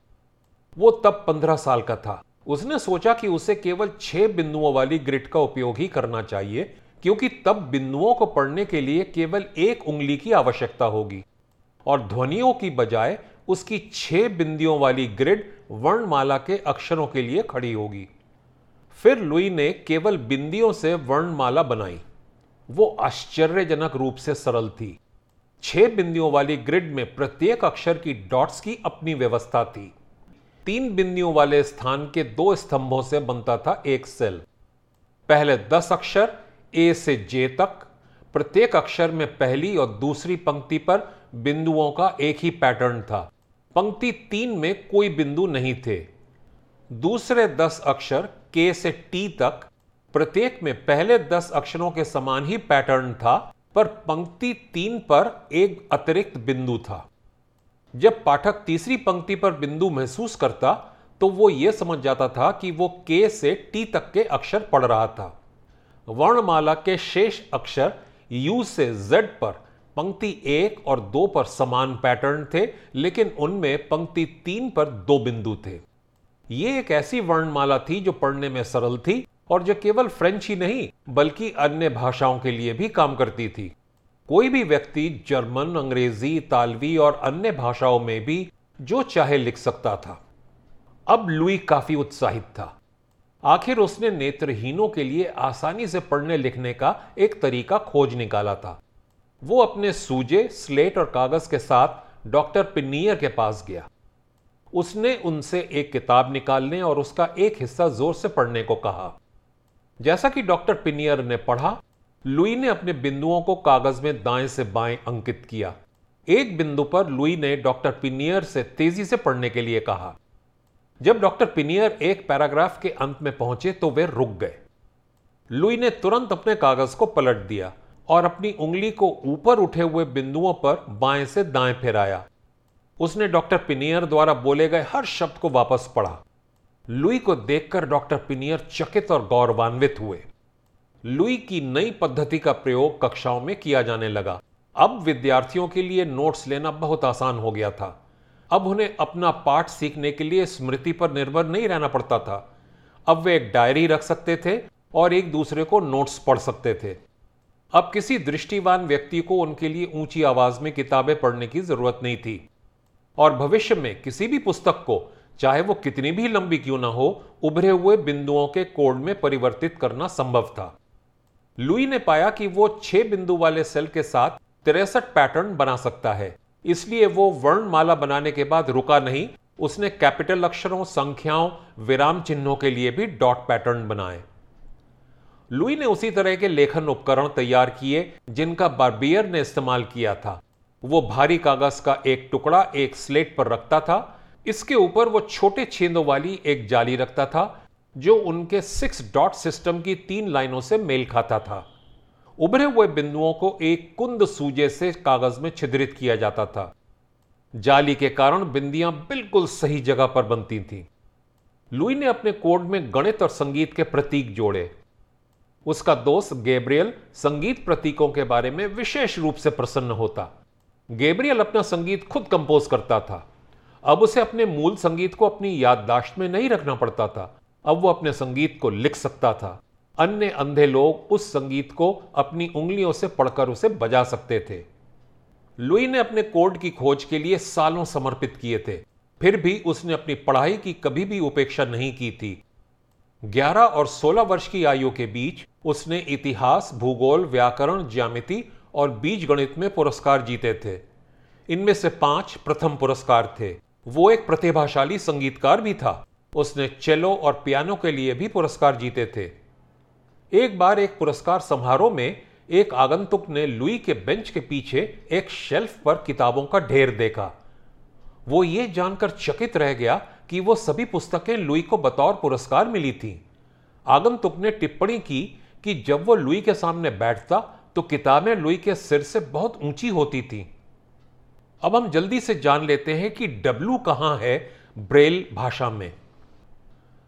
वो तब पंद्रह साल का था। उसने सोचा कि उसे केवल छह बिंदुओं वाली ग्रिड का उपयोग ही करना चाहिए, क्योंकि तब बिंदुओं को पढ़ने के लिए केवल एक उंगली की आवश्यकता होगी। और ध्वनियों की बजाय उसकी छह बिंदियों वाली ग्रिड वर्णमाला के अक्षरों के लिए खड़ी होगी। फिर लुई ने केवल बिंदियों से वर्णमाला बनाई। वो आश्चर्यजनक रूप से सरल थी। छह बिंदियों वाली ग्रिड में प्रत्येक अक्षर की डॉट्स की अपनी व्यवस्था थी। तीन बिंदियों वाले स्थान के दो स्तंभों से बनता था एक सेल। पहले दस अक्षर, ए से जे तक। प्रत्येक अक्षर में पहली और दूसरी पंक्ति पर बिंदुओं का एक ही पैटर्न था। पंक्ति तीन में कोई बिंदु नहीं थे। दूसरे दस अक्षर, के से टी तक। प्रत्येक में पहले दस अक्षरों के समान ही पैटर्न था, पर पंक्ति तीन पर एक अतिरिक्त बिंदु था। जब पाठक तीसरी पंक्ति पर बिंदु महसूस करता तो वो यह समझ जाता था कि वो के से टी तक के अक्षर पढ़ रहा था। वर्णमाला के शेष अक्षर यू से जेड पर, पंक्ति एक और दो पर समान पैटर्न थे, लेकिन उनमें पंक्ति तीन पर दो बिंदु थे। यह एक ऐसी वर्णमाला थी जो पढ़ने में सरल थी और जो केवल फ्रेंच ही नहीं, बल्कि अन्य भाषाओं के लिए भी काम करती थी। कोई भी व्यक्ति जर्मन, अंग्रेज़ी, तालवी और अन्य भाषाओं में भी जो चाहे लिख सकता था। अब लुई काफ़ी उत्साहित था। आखिर उसने नेत्रहीनों के लिए आसानी से पढ़ने लिखने का एक तरीका खोज निकाला था। वो अपने सूजे, स्लेट और कागज़ के साथ डॉक्टर पिनियर के पास गया। उसने उनसे एक किताब निकालने और उसका एक हिस्सा ज़ोर से पढ़ने को कहा। जैसा कि डॉक्टर पिनियर ने पढ़ा लुई ने अपने बिंदुओं को कागज़ में दाएँ से बाएँ अंकित किया। एक बिंदु पर लुई ने डॉक्टर पिनियर से तेज़ी से पढ़ने के लिए कहा। जब डॉक्टर पिनियर एक पैराग्राफ के अंत में पहुँचे तो वे रुक गए। लुई ने तुरंत अपने कागज़ को पलट दिया और अपनी उंगली को ऊपर उठे हुए बिंदुओं पर बाएँ से दाएँ फेराया। उसने डॉक्टर पिनियर द्वारा बोले गए हर शब्द को वापस पढ़ा। लुई को देखकर डॉक्टर पिनियर चकित और गौरवान्वित हुए। लुई की नई पद्धति का प्रयोग कक्षाओं में किया जाने लगा। अब विद्यार्थियों के लिए नोट्स लेना बहुत आसान हो गया था। अब उन्हें अपना पाठ सीखने के लिए स्मृति पर निर्भर नहीं रहना पड़ता था। अब वे एक डायरी रख सकते थे और एक दूसरे को नोट्स पढ़ सकते थे। अब किसी दृष्टिवान व्यक्ति को उनके लिए ऊँची आवाज़ में किताबें पढ़ने की ज़रूरत नहीं थी। और भविष्य में किसी भी पुस्तक को, चाहे वो कितनी भी लंबी क्यों ना हो, उभरे हुए बिंदुओं के कोड में परिवर्तित करना संभव था। लुई ने पाया कि वो छह बिंदु वाले सेल के साथ तिरसठ पैटर्न बना सकता है। इसलिए वो वर्णमाला बनाने के बाद रुका नहीं। उसने कैपिटल अक्षरों, संख्याओं, विराम चिन्हों के लिए भी डॉट पैटर्न बनाए। लुई ने उसी तरह के लेखन उपकरण तैयार किए, जिनका बारबियर ने इस्तेमाल किया था। वो भारी कागज़ का एक टुकड़ा एक स्लेट पर रखता था। इसके ऊपर वो छोटे छेदों वाली एक जाली रखता था। जो उनके सिक्स डॉट सिस्टम की तीन लाइनों से मेल खाता था। उभरे हुए बिंदुओं को एक कुंद सूजे से कागज़ में छिद्रित किया जाता था। जाली के कारण बिंदियाँ बिल्कुल सही जगह पर बनती थीं। लुई ने अपने कोड में गणित और संगीत के प्रतीक जोड़े। उसका दोस्त गैब्रियल संगीत प्रतीकों के बारे में विशेष रूप से प्रसन्न होता। गैब्रियल अपना संगीत खुद कंपोज करता था। अब उसे अपने मूल संगीत को अपनी याददाश्त में नहीं रखना पड़ता था। अब वो अपने संगीत को लिख सकता था। अन्य अंधे लोग उस संगीत को अपनी उंगलियों से पढ़कर उसे बजा सकते थे। लुई ने अपने कोड की खोज के लिए सालों समर्पित किए थे। फिर भी उसने अपनी पढ़ाई की कभी भी उपेक्षा नहीं की थी। 11 और 16 वर्ष की आयु के बीच उसने इतिहास, भूगोल, व्याकरण, ज्यामिति और बीज गणित में पुरस्कार जीते थे। इनमें से पाँच प्रथम पुरस्कार थे। वो एक प्रतिभाशाली संगीतकार भी था। उसने चेलो और पियानो के लिए भी पुरस्कार जीते थे। एक बार एक पुरस्कार समारोह में एक आगंतुक ने लुई के बेंच के पीछे एक शेल्फ पर किताबों का ढेर देखा। वो ये जानकर चकित रह गया कि वो सभी पुस्तकें लुई को बतौर पुरस्कार मिली थी। आगंतुक ने टिप्पणी की कि जब वो लुई के सामने बैठता तो किताबें लुई के सिर से बहुत ऊँची होती थी। अब हम जल्दी से जान लेते हैं कि डब्लू कहाँ है ब्रेल भाषा में।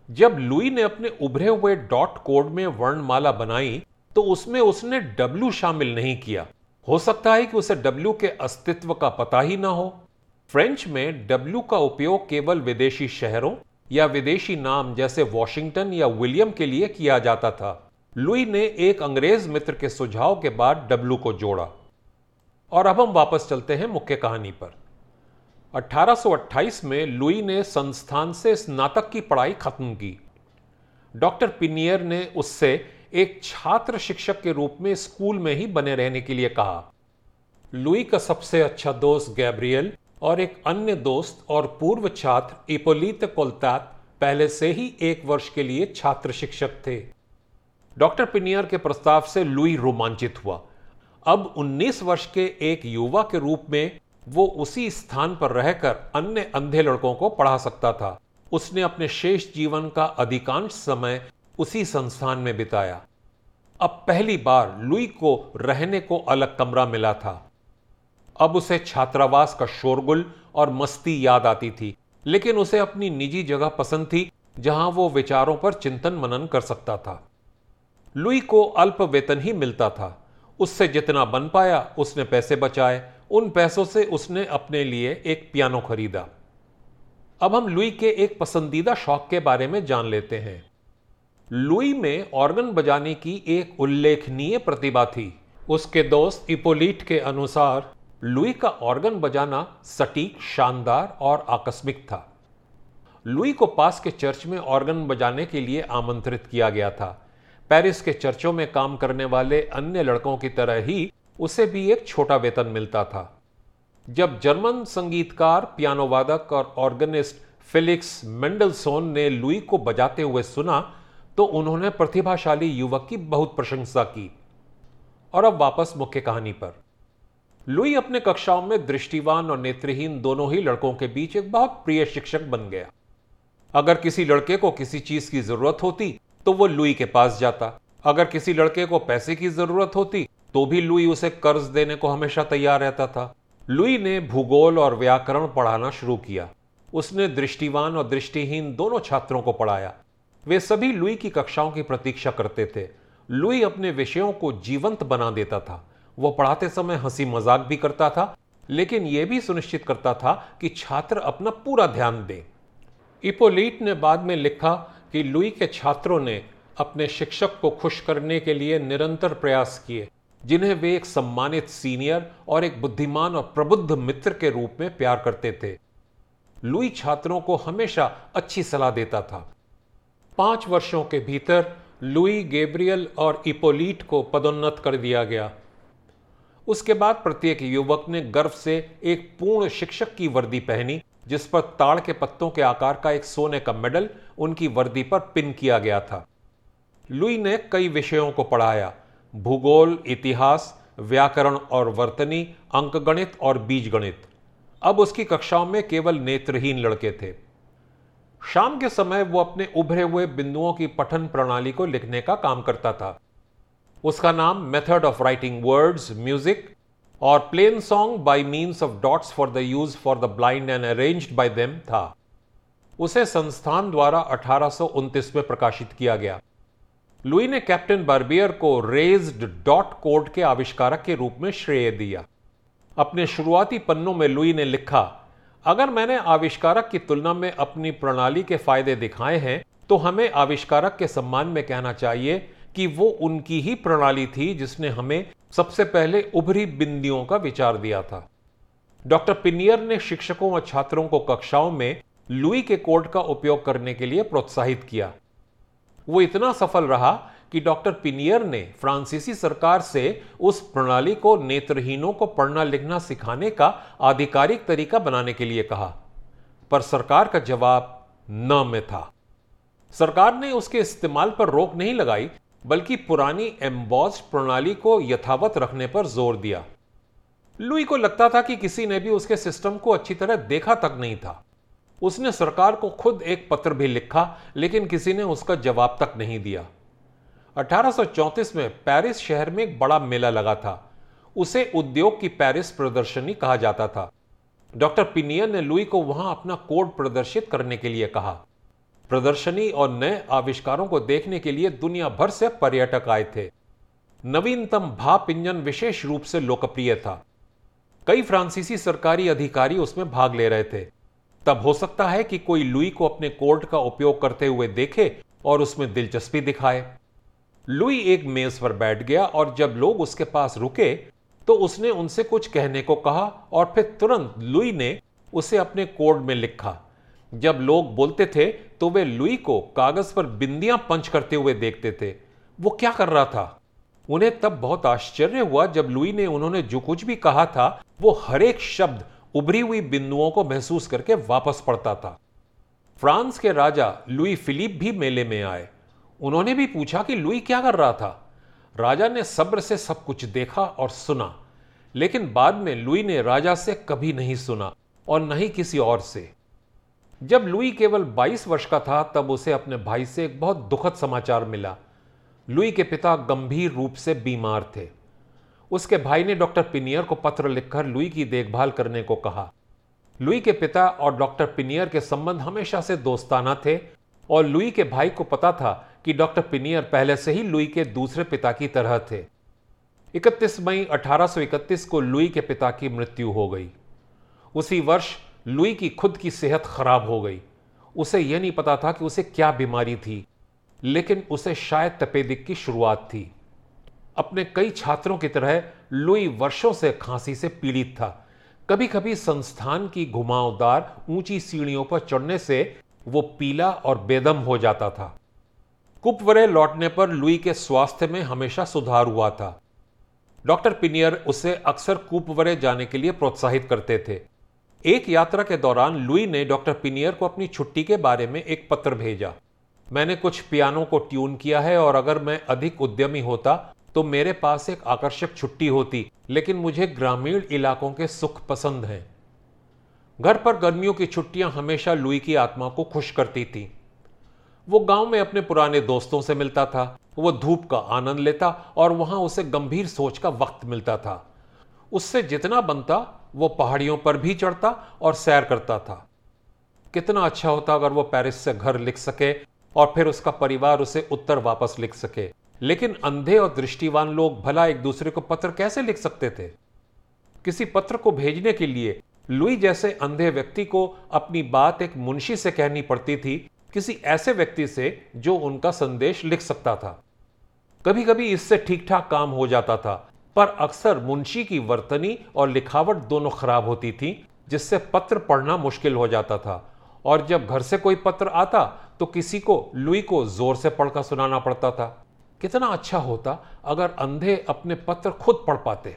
जब लुई ने अपने उभरे हुए डॉट कोड में वर्णमाला बनाई तो उसमें उसने डब्ल्यू शामिल नहीं किया। हो सकता है कि उसे डब्ल्यू के अस्तित्व का पता ही ना हो। फ्रेंच में डब्ल्यू का उपयोग केवल विदेशी शहरों या विदेशी नाम जैसे वॉशिंगटन या विलियम के लिए किया जाता था। लुई ने एक अंग्रेज़ मित्र के सुझाव के बाद डब्ल्यू को जोड़ा। और अब हम वापस चलते हैं मुख्य कहानी पर। 1828 में लुई ने संस्थान से स्नातक की पढ़ाई खत्म की। डॉक्टर पिनियर ने उससे एक छात्र शिक्षक के रूप में स्कूल में ही बने रहने के लिए कहा। लुई का सबसे अच्छा दोस्त गैब्रियल और एक अन्य दोस्त और पूर्व छात्र इपोलित कोलतात पहले से ही एक वर्ष के लिए छात्र शिक्षक थे। डॉक्टर पिनियर के प्रस्ताव से लुई रोमांचित हुआ। अब 19 वर्ष के एक युवा के रूप में वो उसी स्थान पर रहकर अन्य अंधे लड़कों को पढ़ा सकता था। उसने अपने शेष जीवन का अधिकांश समय उसी संस्थान में बिताया। अब पहली बार लुई को रहने को अलग कमरा मिला था। अब उसे छात्रावास का शोरगुल और मस्ती याद आती थी, लेकिन उसे अपनी निजी जगह पसंद थी, जहाँ वो विचारों पर चिंतन मनन कर सकता था। लुई को अल्प वेतन ही मिलता था। उससे जितना बन पाया, उसने पैसे बचाए उन पैसों से उसने अपने लिए एक पियानो खरीदा। अब हम लुई के एक पसंदीदा शौक के बारे में जान लेते हैं। लुई में ऑर्गन बजाने की एक उल्लेखनीय प्रतिभा थी। उसके दोस्त इपोलिट के अनुसार, लुई का ऑर्गन बजाना सटीक, शानदार और आकस्मिक था। लुई को पास के चर्च में ऑर्गन बजाने के लिए आमंत्रित किया गया था। पेरिस के चर्चों में काम करने वाले अन्य लड़कों की तरह ही उसे भी एक छोटा वेतन मिलता था। जब जर्मन संगीतकार, पियानो वादक और ऑर्गेनिस्ट फिलिक्स मेंडलसोन ने लुई को बजाते हुए सुना तो उन्होंने प्रतिभाशाली युवक की बहुत प्रशंसा की। और अब वापस मुख्य कहानी पर। लुई अपने कक्षाओं में दृष्टिवान और नेत्रहीन दोनों ही लड़कों के बीच एक बहुत प्रिय शिक्षक बन गया। अगर किसी लड़के को किसी चीज़ की ज़रूरत होती तो वो लुई के पास जाता। अगर किसी लड़के को पैसे की ज़रूरत होती तो भी लुई उसे कर्ज देने को हमेशा तैयार रहता था। लुई ने भूगोल और व्याकरण पढ़ाना शुरू किया। उसने दृष्टिवान और दृष्टिहीन दोनों छात्रों को पढ़ाया। वे सभी लुई की कक्षाओं की प्रतीक्षा करते थे। लुई अपने विषयों को जीवंत बना देता था। वह पढ़ाते समय हँसी मज़ाक भी करता था, लेकिन यह भी सुनिश्चित करता था कि छात्र अपना पूरा ध्यान दें। इपोलीट ने बाद में लिखा कि लुई के छात्रों ने अपने शिक्षक को खुश करने के लिए निरंतर प्रयास किए। जिन्हें वे एक सम्मानित सीनियर और एक बुद्धिमान और प्रबुद्ध मित्र के रूप में प्यार करते थे। लुई छात्रों को हमेशा अच्छी सलाह देता था। पाँच वर्षों के भीतर लुई गेब्रियल और इपोलीट को पदोन्नत कर दिया गया। उसके बाद प्रत्येक युवक ने गर्व से एक पूर्ण शिक्षक की वर्दी पहनी, जिस पर ताड़ के पत्तों के आकार का एक सोने का मेडल उनकी वर्दी पर पिन किया गया था। लुई ने कई विषयों को पढ़ाया भूगोल, इतिहास, व्याकरण और वर्तनी, अंकगणित और बीजगणित। अब उसकी कक्षाओं में केवल नेत्रहीन लड़के थे। शाम के समय वो अपने उभरे हुए बिंदुओं की पठन प्रणाली को लिखने का काम करता था। उसका नाम method of writing words music और plain song by means of dots for the use for the blind and arranged by them था। उसे संस्थान द्वारा अठारह में प्रकाशित किया गया। लुई ने कैप्टन बार्बियर को रेज्ड डॉट कोड के आविष्कारक के रूप में श्रेय दिया। अपने शुरुआती पन्नों में लुई ने लिखा, अगर मैंने आविष्कारक की तुलना में अपनी प्रणाली के फ़ायदे दिखाए हैं तो हमें आविष्कारक के सम्मान में कहना चाहिए कि वो उनकी ही प्रणाली थी जिसने हमें सबसे पहले उभरी बिंदियों का विचार दिया था। डॉक्टर पिनियर ने शिक्षकों और छात्रों को कक्षाओं में लुई के कोड का उपयोग करने के लिए प्रोत्साहित किया। वो इतना सफल रहा कि डॉक्टर पिनियर ने फ्रांसीसी सरकार से उस प्रणाली को, नेत्रहीनों को पढ़ना, लिखना, सिखाने का आधिकारिक तरीका बनाने के लिए कहा। पर सरकार का जवाब न में था। सरकार ने उसके इस्तेमाल पर रोक नहीं लगाई, बल्कि पुरानी एम्बॉस्ड प्रणाली को यथावत रखने पर ज़ोर दिया। लुई को लगता था कि किसी ने भी उसके सिस्टम को अच्छी तरह देखा तक नहीं था। उसने सरकार को खुद एक पत्र भी लिखा, लेकिन किसी ने उसका जवाब तक नहीं दिया। 1834 में पेरिस शहर में एक बड़ा मेला लगा था। उसे उद्योग की पेरिस प्रदर्शनी कहा जाता था। डॉक्टर पिनियन ने लुई को वहाँ अपना कोड प्रदर्शित करने के लिए कहा। प्रदर्शनी और नए आविष्कारों को देखने के लिए दुनिया भर से पर्यटक आए थे। नवीनतम भाप इंजन विशेष रूप से लोकप्रिय था। कई फ्रांसीसी सरकारी अधिकारी उसमें भाग ले रहे थे। तब हो सकता है कि कोई लुई को अपने कोर्ट का उपयोग करते हुए देखे और उसमें दिलचस्पी दिखाए। लुई एक मेज पर बैठ गया और जब लोग उसके पास रुके तो उसने उनसे कुछ कहने को कहा और फिर तुरंत लुई ने उसे अपने कोड में लिखा। जब लोग बोलते थे तो वे लुई को कागज़ पर बिंदियाँ पंच करते हुए देखते थे। वो क्या कर रहा था? उन्हें तब बहुत आश्चर्य हुआ जब लुई ने उन्होंने जो कुछ भी कहा था, वो हर एक शब्द उभरी हुई बिंदुओं को महसूस करके वापस पड़ता था। फ्रांस के राजा लुई फिलिप भी मेले में आए। उन्होंने भी पूछा कि लुई क्या कर रहा था। राजा ने सब्र से सब कुछ देखा और सुना, लेकिन बाद में लुई ने राजा से कभी नहीं सुना और न ही किसी और से। जब लुई केवल 22 वर्ष का था, तब उसे अपने भाई से एक बहुत दुखद समाचार मिला। लुई के पिता गंभीर रूप से बीमार थे। उसके भाई ने डॉक्टर पिनियर को पत्र लिखकर लुई की देखभाल करने को कहा। लुई के पिता और डॉक्टर पिनियर के संबंध हमेशा से दोस्ताना थे और लुई के भाई को पता था कि डॉक्टर पिनियर पहले से ही लुई के दूसरे पिता की तरह थे। 31 मई 1831 को लुई के पिता की मृत्यु हो गई। उसी वर्ष लुई की खुद की सेहत खराब हो गई। उसे यह नहीं पता था कि उसे क्या बीमारी थी, लेकिन उसे शायद तपेदिक की शुरुआत थी। अपने कई छात्रों की तरह लुई वर्षों से खांसी से पीड़ित था। कभी कभी संस्थान की घुमावदार ऊँची सीढ़ियों पर चढ़ने से वो पीला और बेदम हो जाता था। कुपवरे लौटने पर लुई के स्वास्थ्य में हमेशा सुधार हुआ था। डॉक्टर पिनियर उसे अक्सर कुपवरे जाने के लिए प्रोत्साहित करते थे। एक यात्रा के दौरान लुई ने डॉक्टर पिनियर को अपनी छुट्टी के बारे में एक पत्र भेजा। मैंने कुछ पियानो को ट्यून किया है और अगर मैं अधिक उद्यमी होता तो मेरे पास एक आकर्षक छुट्टी होती, लेकिन मुझे ग्रामीण इलाकों के सुख पसंद हैं। घर पर गर्मियों की छुट्टियाँ हमेशा लुई की आत्मा को खुश करती थी। वो गाँव में अपने पुराने दोस्तों से मिलता था, वो धूप का आनंद लेता और वहाँ उसे गंभीर सोच का वक्त मिलता था। उससे जितना बनता, वो पहाड़ियों पर भी चढ़ता और सैर करता था। कितना अच्छा होता अगर वो पेरिस से घर लिख सके और फिर उसका परिवार उसे उत्तर वापस लिख सके। लेकिन अंधे और दृष्टिवान लोग भला एक दूसरे को पत्र कैसे लिख सकते थे? किसी पत्र को भेजने के लिए लुई जैसे अंधे व्यक्ति को अपनी बात एक मुंशी से कहनी पड़ती थी, किसी ऐसे व्यक्ति से जो उनका संदेश लिख सकता था। कभी कभी इससे ठीक ठाक काम हो जाता था, पर अक्सर मुंशी की वर्तनी और लिखावट दोनों खराब होती थी, जिससे पत्र पढ़ना मुश्किल हो जाता था। और जब घर से कोई पत्र आता तो किसी को, लुई को ज़ोर से पढ़कर सुनाना पड़ता था। कितना अच्छा होता अगर अंधे अपने पत्र खुद पढ़ पाते।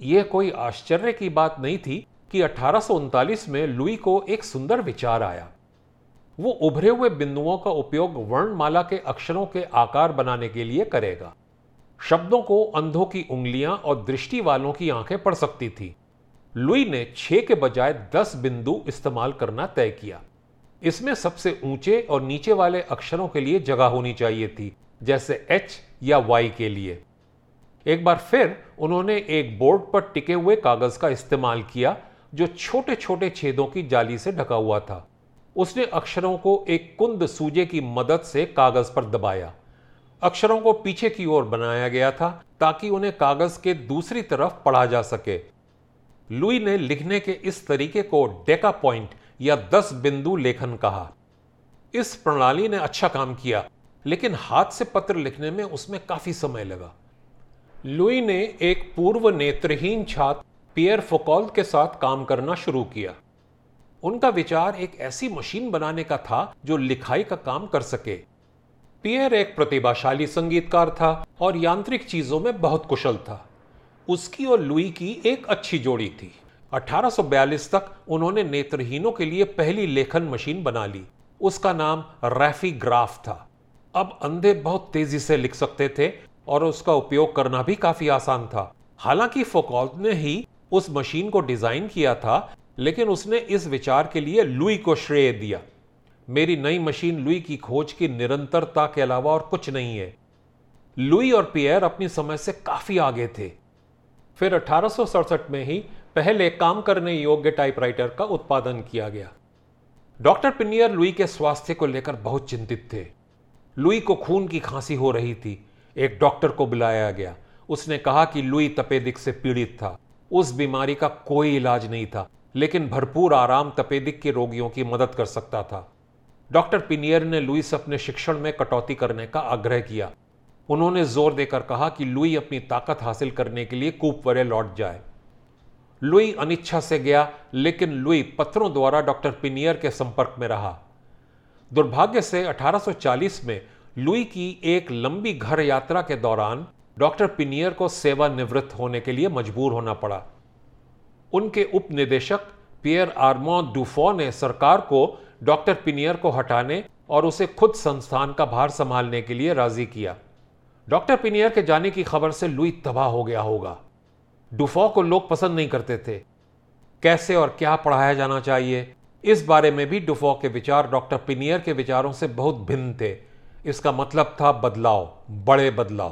यह कोई आश्चर्य की बात नहीं थी कि अठारह में लुई को एक सुंदर विचार आया। वो उभरे हुए बिंदुओं का उपयोग वर्णमाला के अक्षरों के आकार बनाने के लिए करेगा। शब्दों को अंधों की उंगलियाँ और दृष्टि वालों की आँखें पढ़ सकती थी। लुई ने छह के बजाय दस बिंदु इस्तेमाल करना तय किया। इसमें सबसे ऊँचे और नीचे वाले अक्षरों के लिए जगह होनी चाहिए थी। जैसे एच या वाई के लिए। एक बार फिर उन्होंने एक बोर्ड पर टिके हुए कागज़ का इस्तेमाल किया, जो छोटे छोटे छेदों की जाली से ढका हुआ था। उसने अक्षरों को एक कुंद सूजे की मदद से कागज़ पर दबाया। अक्षरों को पीछे की ओर बनाया गया था, ताकि उन्हें कागज़ के दूसरी तरफ़ पढ़ा जा सके। लुई ने लिखने के इस तरीके को डेका पॉइंट या दस बिंदु लेखन कहा। इस प्रणाली ने अच्छा काम किया। लेकिन हाथ से पत्र लिखने में उसमें काफ़ी समय लगा। लुई ने एक पूर्व नेत्रहीन छात्र पियर फोकॉल के साथ काम करना शुरू किया। उनका विचार एक ऐसी मशीन बनाने का था जो लिखाई का काम कर सके। पियर एक प्रतिभाशाली संगीतकार था और यांत्रिक चीज़ों में बहुत कुशल था। उसकी और लुई की एक अच्छी जोड़ी थी। 1842 तक उन्होंने नेत्रहीनों के लिए पहली लेखन मशीन बना ली। उसका नाम रैफी ग्राफ था। अब अंधे बहुत तेज़ी से लिख सकते थे और उसका उपयोग करना भी काफ़ी आसान था। हालाँकि फोकॉल्ट ने ही उस मशीन को डिज़ाइन किया था, लेकिन उसने इस विचार के लिए लुई को श्रेय दिया। मेरी नई मशीन लुई की खोज की निरंतरता के अलावा और कुछ नहीं है। लुई और पियर अपनी समय से काफ़ी आगे थे। फिर अठारह सौ सड़सठ में ही पहले काम करने योग्य टाइपराइटर का उत्पादन किया गया। डॉक्टर पिनियर लुई के स्वास्थ्य को लेकर बहुत चिंतित थे। लुई को खून की खांसी हो रही थी। एक डॉक्टर को बुलाया गया। उसने कहा कि लुई तपेदिक से पीड़ित था। उस बीमारी का कोई इलाज नहीं था, लेकिन भरपूर आराम तपेदिक के रोगियों की मदद कर सकता था। डॉक्टर पिनियर ने लुई से अपने शिक्षण में कटौती करने का आग्रह किया। उन्होंने ज़ोर देकर कहा कि लुई अपनी ताकत हासिल करने के लिए कूपवरे लौट जाए। लुई अनिच्छा से गया, लेकिन लुई पत्रों द्वारा डॉक्टर पिनियर के संपर्क में रहा। दुर्भाग्य से 1840 में लुई की एक लंबी घर यात्रा के दौरान डॉक्टर पिनियर को सेवानिवृत्त होने के लिए मजबूर होना पड़ा। उनके उप निदेशक पियर आर्मो डुफो ने सरकार को डॉक्टर पिनियर को हटाने और उसे खुद संस्थान का भार संभालने के लिए राज़ी किया। डॉक्टर पिनियर के जाने की खबर से लुई तबाह हो गया होगा। डुफो को लोग पसंद नहीं करते थे। कैसे और क्या पढ़ाया जाना चाहिए? इस बारे में भी डुफो के विचार, डॉक्टर पिनियर के विचारों से बहुत भिन्न थे। इसका मतलब था बदलाव, बड़े बदलाव।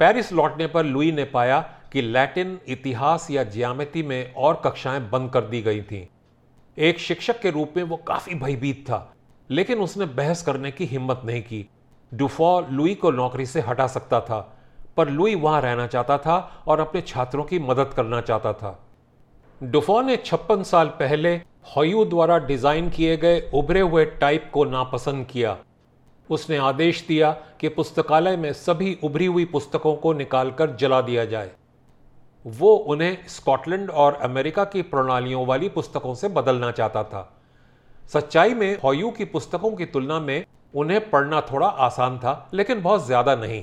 पेरिस लौटने पर लुई ने पाया कि लैटिन इतिहास या ज्यामिति में और कक्षाएँ बंद कर दी गई थीं। एक शिक्षक के रूप में वो काफ़ी भयभीत था, लेकिन उसने बहस करने की हिम्मत नहीं की। डुफो लुई को नौकरी से हटा सकता था, पर लुई वहाँ रहना चाहता था और अपने छात्रों की मदद करना चाहता था। डुफो ने छप्पन साल पहले हॉयू द्वारा डिज़ाइन किए गए उभरे हुए टाइप को नापसंद किया। उसने आदेश दिया कि पुस्तकालय में सभी उभरी हुई पुस्तकों को निकालकर जला दिया जाए। वो उन्हें स्कॉटलैंड और अमेरिका की प्रणालियों वाली पुस्तकों से बदलना चाहता था। सच्चाई में हॉयू की पुस्तकों की तुलना में उन्हें पढ़ना थोड़ा आसान था, लेकिन बहुत ज़्यादा नहीं।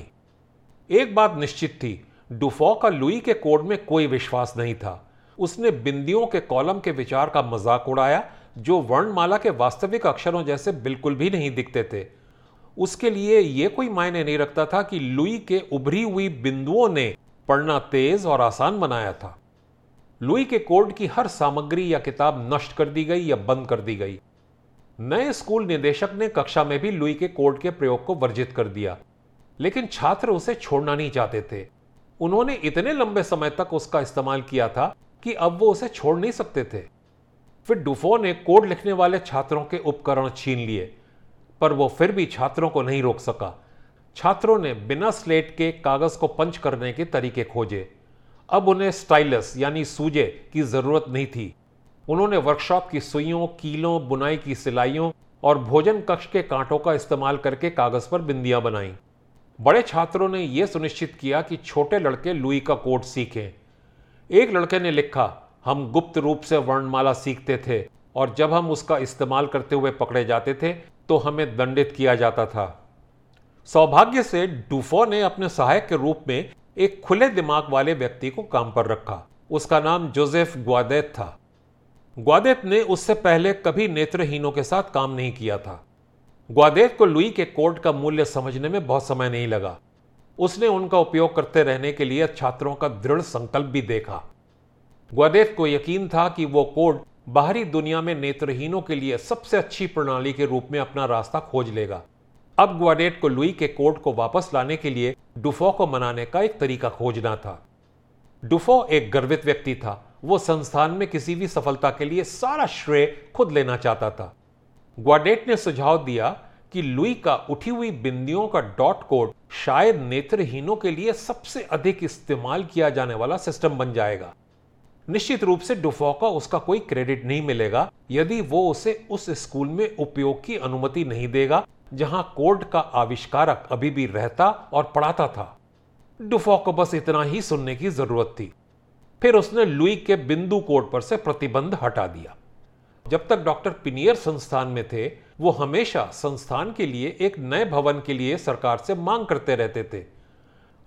एक बात निश्चित थी, डुफो का लुई के कोड में कोई विश्वास नहीं था। उसने बिंदियों के कॉलम के विचार का मज़ाक उड़ाया, जो वर्णमाला के वास्तविक अक्षरों जैसे बिल्कुल भी नहीं दिखते थे। उसके लिए यह कोई मायने नहीं रखता था कि लुई के उभरी हुई बिंदुओं ने पढ़ना तेज और आसान बनाया था। लुई के कोड की हर सामग्री या किताब नष्ट कर दी गई या बंद कर दी गई। नए स्कूल निदेशक ने कक्षा में भी लुई के कोड के प्रयोग को वर्जित कर दिया, लेकिन छात्र उसे छोड़ना नहीं चाहते थे। उन्होंने इतने लंबे समय तक उसका इस्तेमाल किया था कि अब वो उसे छोड़ नहीं सकते थे। फिर डुफो ने कोड लिखने वाले छात्रों के उपकरण छीन लिए, पर वो फिर भी छात्रों को नहीं रोक सका। छात्रों ने बिना स्लेट के कागज़ को पंच करने के तरीके खोजे। अब उन्हें स्टाइलस यानी सूजे की ज़रूरत नहीं थी। उन्होंने वर्कशॉप की सुइयों, कीलों, बुनाई की सिलाइयों और भोजन कक्ष के कांटों का इस्तेमाल करके कागज़ पर बिंदियाँ बनाई। बड़े छात्रों ने यह सुनिश्चित किया कि छोटे लड़के लुई का कोड सीखें। एक लड़के ने लिखा, हम गुप्त रूप से वर्णमाला सीखते थे और जब हम उसका इस्तेमाल करते हुए पकड़े जाते थे तो हमें दंडित किया जाता था। सौभाग्य से डूफो ने अपने सहायक के रूप में एक खुले दिमाग वाले व्यक्ति को काम पर रखा। उसका नाम जोसेफ ग्वादेत था। ग्वादेत ने उससे पहले कभी नेत्रहीनों के साथ काम नहीं किया था। ग्वादेत को लुई के कोड का मूल्य समझने में बहुत समय नहीं लगा। उसने उनका उपयोग करते रहने के लिए छात्रों का दृढ़ संकल्प भी देखा। ग्वादेत को यकीन था कि वो कोड बाहरी दुनिया में नेत्रहीनों के लिए सबसे अच्छी प्रणाली के रूप में अपना रास्ता खोज लेगा। अब ग्वाडेट को लुई के कोड को वापस लाने के लिए डुफो को मनाने का एक तरीका खोजना था। डुफो एक गर्वित व्यक्ति था। वो संस्थान में किसी भी सफलता के लिए सारा श्रेय खुद लेना चाहता था। ग्वाडेट ने सुझाव दिया कि लुई का उठी हुई बिंदियों का डॉट कोड शायद नेत्रहीनों के लिए सबसे अधिक इस्तेमाल किया जाने वाला सिस्टम बन जाएगा। निश्चित रूप से डुफो का उसका कोई क्रेडिट नहीं मिलेगा, यदि वो उसे उस स्कूल में उपयोग की अनुमति नहीं देगा, जहाँ कोड का आविष्कारक अभी भी रहता और पढ़ाता था। डुफो को बस इतना ही सुनने की ज़रूरत थी। फिर उसने लुई के बिंदु कोड पर से प्रतिबंध हटा दिया। जब तक डॉक्टर पिनियर संस्थान में थे, वो हमेशा संस्थान के लिए एक नए भवन के लिए सरकार से मांग करते रहते थे।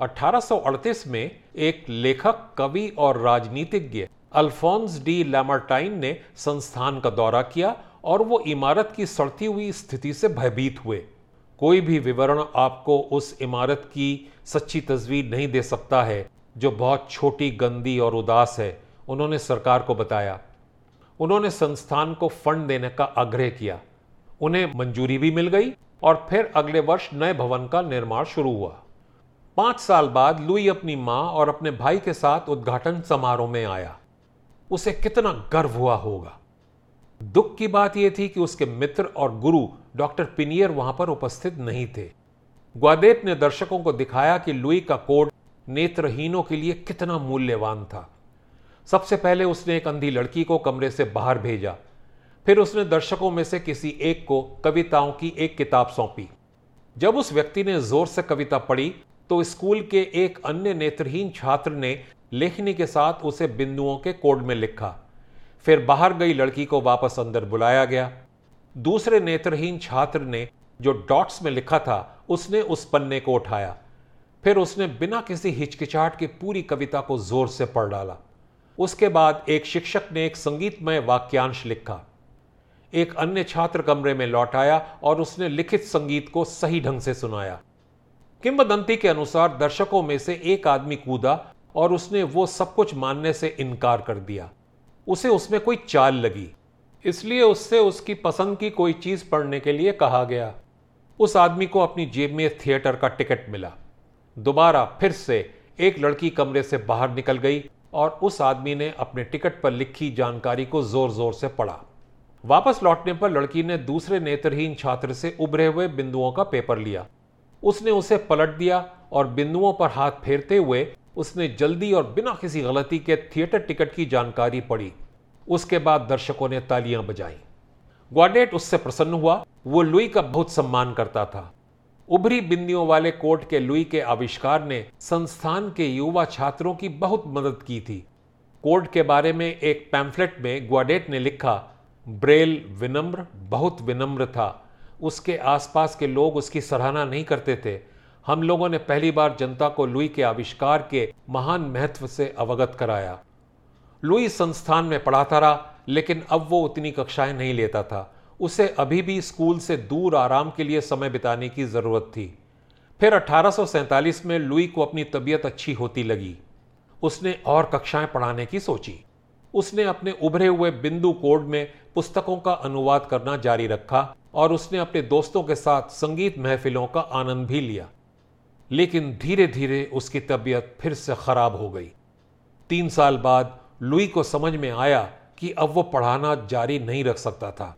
1838 में एक लेखक, कवि और राजनीतिज्ञ अल्फोंस डी लैमरटाइन ने संस्थान का दौरा किया और वो इमारत की सड़ती हुई स्थिति से भयभीत हुए। कोई भी विवरण आपको उस इमारत की सच्ची तस्वीर नहीं दे सकता है, जो बहुत छोटी, गंदी और उदास है, उन्होंने सरकार को बताया। उन्होंने संस्थान को फंड देने का आग्रह किया। उन्हें मंजूरी भी मिल गई और फिर अगले वर्ष नए भवन का निर्माण शुरू हुआ। पाँच साल बाद लुई अपनी माँ और अपने भाई के साथ उद्घाटन समारोह में आया। उसे कितना गर्व हुआ होगा। दुख की बात यह थी कि उसके मित्र और गुरु डॉक्टर पिनियर वहाँ पर उपस्थित नहीं थे। ग्वादेत ने दर्शकों को दिखाया कि लुई का कोड नेत्रहीनों के लिए कितना मूल्यवान था। सबसे पहले उसने एक अंधी लड़की को कमरे से बाहर भेजा। फिर उसने दर्शकों में से किसी एक को कविताओं की एक किताब सौंपी। जब उस व्यक्ति ने ज़ोर से कविता पढ़ी तो स्कूल के एक अन्य नेत्रहीन छात्र ने लेखनी के साथ उसे बिंदुओं के कोड में लिखा। फिर बाहर गई लड़की को वापस अंदर बुलाया गया। दूसरे नेत्रहीन छात्र ने जो डॉट्स में लिखा था, उसने उस पन्ने को उठाया। फिर उसने बिना किसी हिचकिचाहट के पूरी कविता को ज़ोर से पढ़ डाला। उसके बाद एक शिक्षक ने एक संगीतमय वाक्यांश लिखा। एक अन्य छात्र कमरे में लौट आया और उसने लिखित संगीत को सही ढंग से सुनाया। किंवदंती के अनुसार दर्शकों में से एक आदमी कूदा और उसने वो सब कुछ मानने से इनकार कर दिया। उसे उसमें कोई चाल लगी। इसलिए उससे उसकी पसंद की कोई चीज़ पढ़ने के लिए कहा गया। उस आदमी को अपनी जेब में थिएटर का टिकट मिला। दोबारा फिर से एक लड़की कमरे से बाहर निकल गई और उस आदमी ने अपने टिकट पर लिखी जानकारी को ज़ोर ज़ोर से पढ़ा। वापस लौटने पर लड़की ने दूसरे नेत्रहीन छात्र से उभरे हुए बिंदुओं का पेपर लिया। उसने उसे पलट दिया और बिंदुओं पर हाथ फेरते हुए उसने जल्दी और बिना किसी गलती के थिएटर टिकट की जानकारी पढ़ी। उसके बाद दर्शकों ने तालियाँ बजाई। ग्वाडेट उससे प्रसन्न हुआ। वो लुई का बहुत सम्मान करता था। उभरी बिंदियों वाले कोट के लुई के आविष्कार ने संस्थान के युवा छात्रों की बहुत मदद की थी। कोड के बारे में एक पैम्फलेट में ग्वाडेट ने लिखा, ब्रेल विनम्र, बहुत विनम्र था। उसके आसपास के लोग उसकी सराहना नहीं करते थे। हम लोगों ने पहली बार जनता को लुई के आविष्कार के महान महत्व से अवगत कराया। लुई संस्थान में पढ़ाता रहा, लेकिन अब वो उतनी कक्षाएँ नहीं लेता था। उसे अभी भी स्कूल से दूर आराम के लिए समय बिताने की ज़रूरत थी। फिर अठारह सौ सैंतालीस में लुई को अपनी तबीयत अच्छी होती लगी। उसने और कक्षाएँ पढ़ाने की सोची। उसने अपने उभरे हुए बिंदु कोड में पुस्तकों का अनुवाद करना जारी रखा और उसने अपने दोस्तों के साथ संगीत महफिलों का आनंद भी लिया। लेकिन धीरे धीरे उसकी तबीयत फिर से खराब हो गई। तीन साल बाद लुई को समझ में आया कि अब वो पढ़ाना जारी नहीं रख सकता था।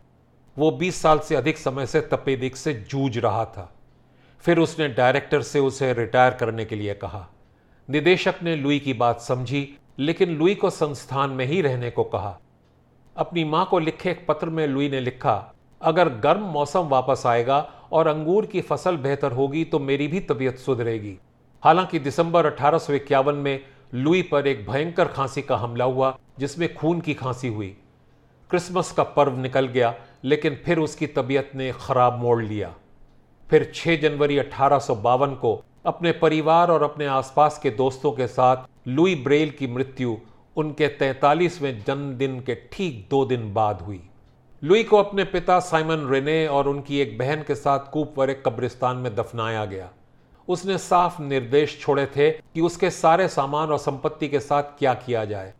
वो 20 साल से अधिक समय से तपेदिक से जूझ रहा था। फिर उसने डायरेक्टर से उसे रिटायर करने के लिए कहा। निदेशक ने लुई की बात समझी, लेकिन लुई को संस्थान में ही रहने को कहा। अपनी माँ को लिखे एक पत्र में लुई ने लिखा, अगर गर्म मौसम वापस आएगा और अंगूर की फ़सल बेहतर होगी तो मेरी भी तबीयत सुधरेगी। हालाँकि दिसंबर अठारह में लुई पर एक भयंकर खांसी का हमला हुआ, जिसमें खून की खांसी हुई। क्रिसमस का पर्व निकल गया लेकिन फिर उसकी तबीयत ने खराब मोड़ लिया। फिर 6 जनवरी अठारह सौ बावन को अपने परिवार और अपने आसपास के दोस्तों के साथ लुई ब्रेल की मृत्यु उनके तैतालीसवें जन्मदिन के ठीक दो दिन बाद हुई। लुई को अपने पिता साइमन रेने और उनकी एक बहन के साथ कूपवरे कब्रिस्तान में दफनाया गया। उसने साफ़ निर्देश छोड़े थे कि उसके सारे सामान और संपत्ति के साथ क्या किया जाए।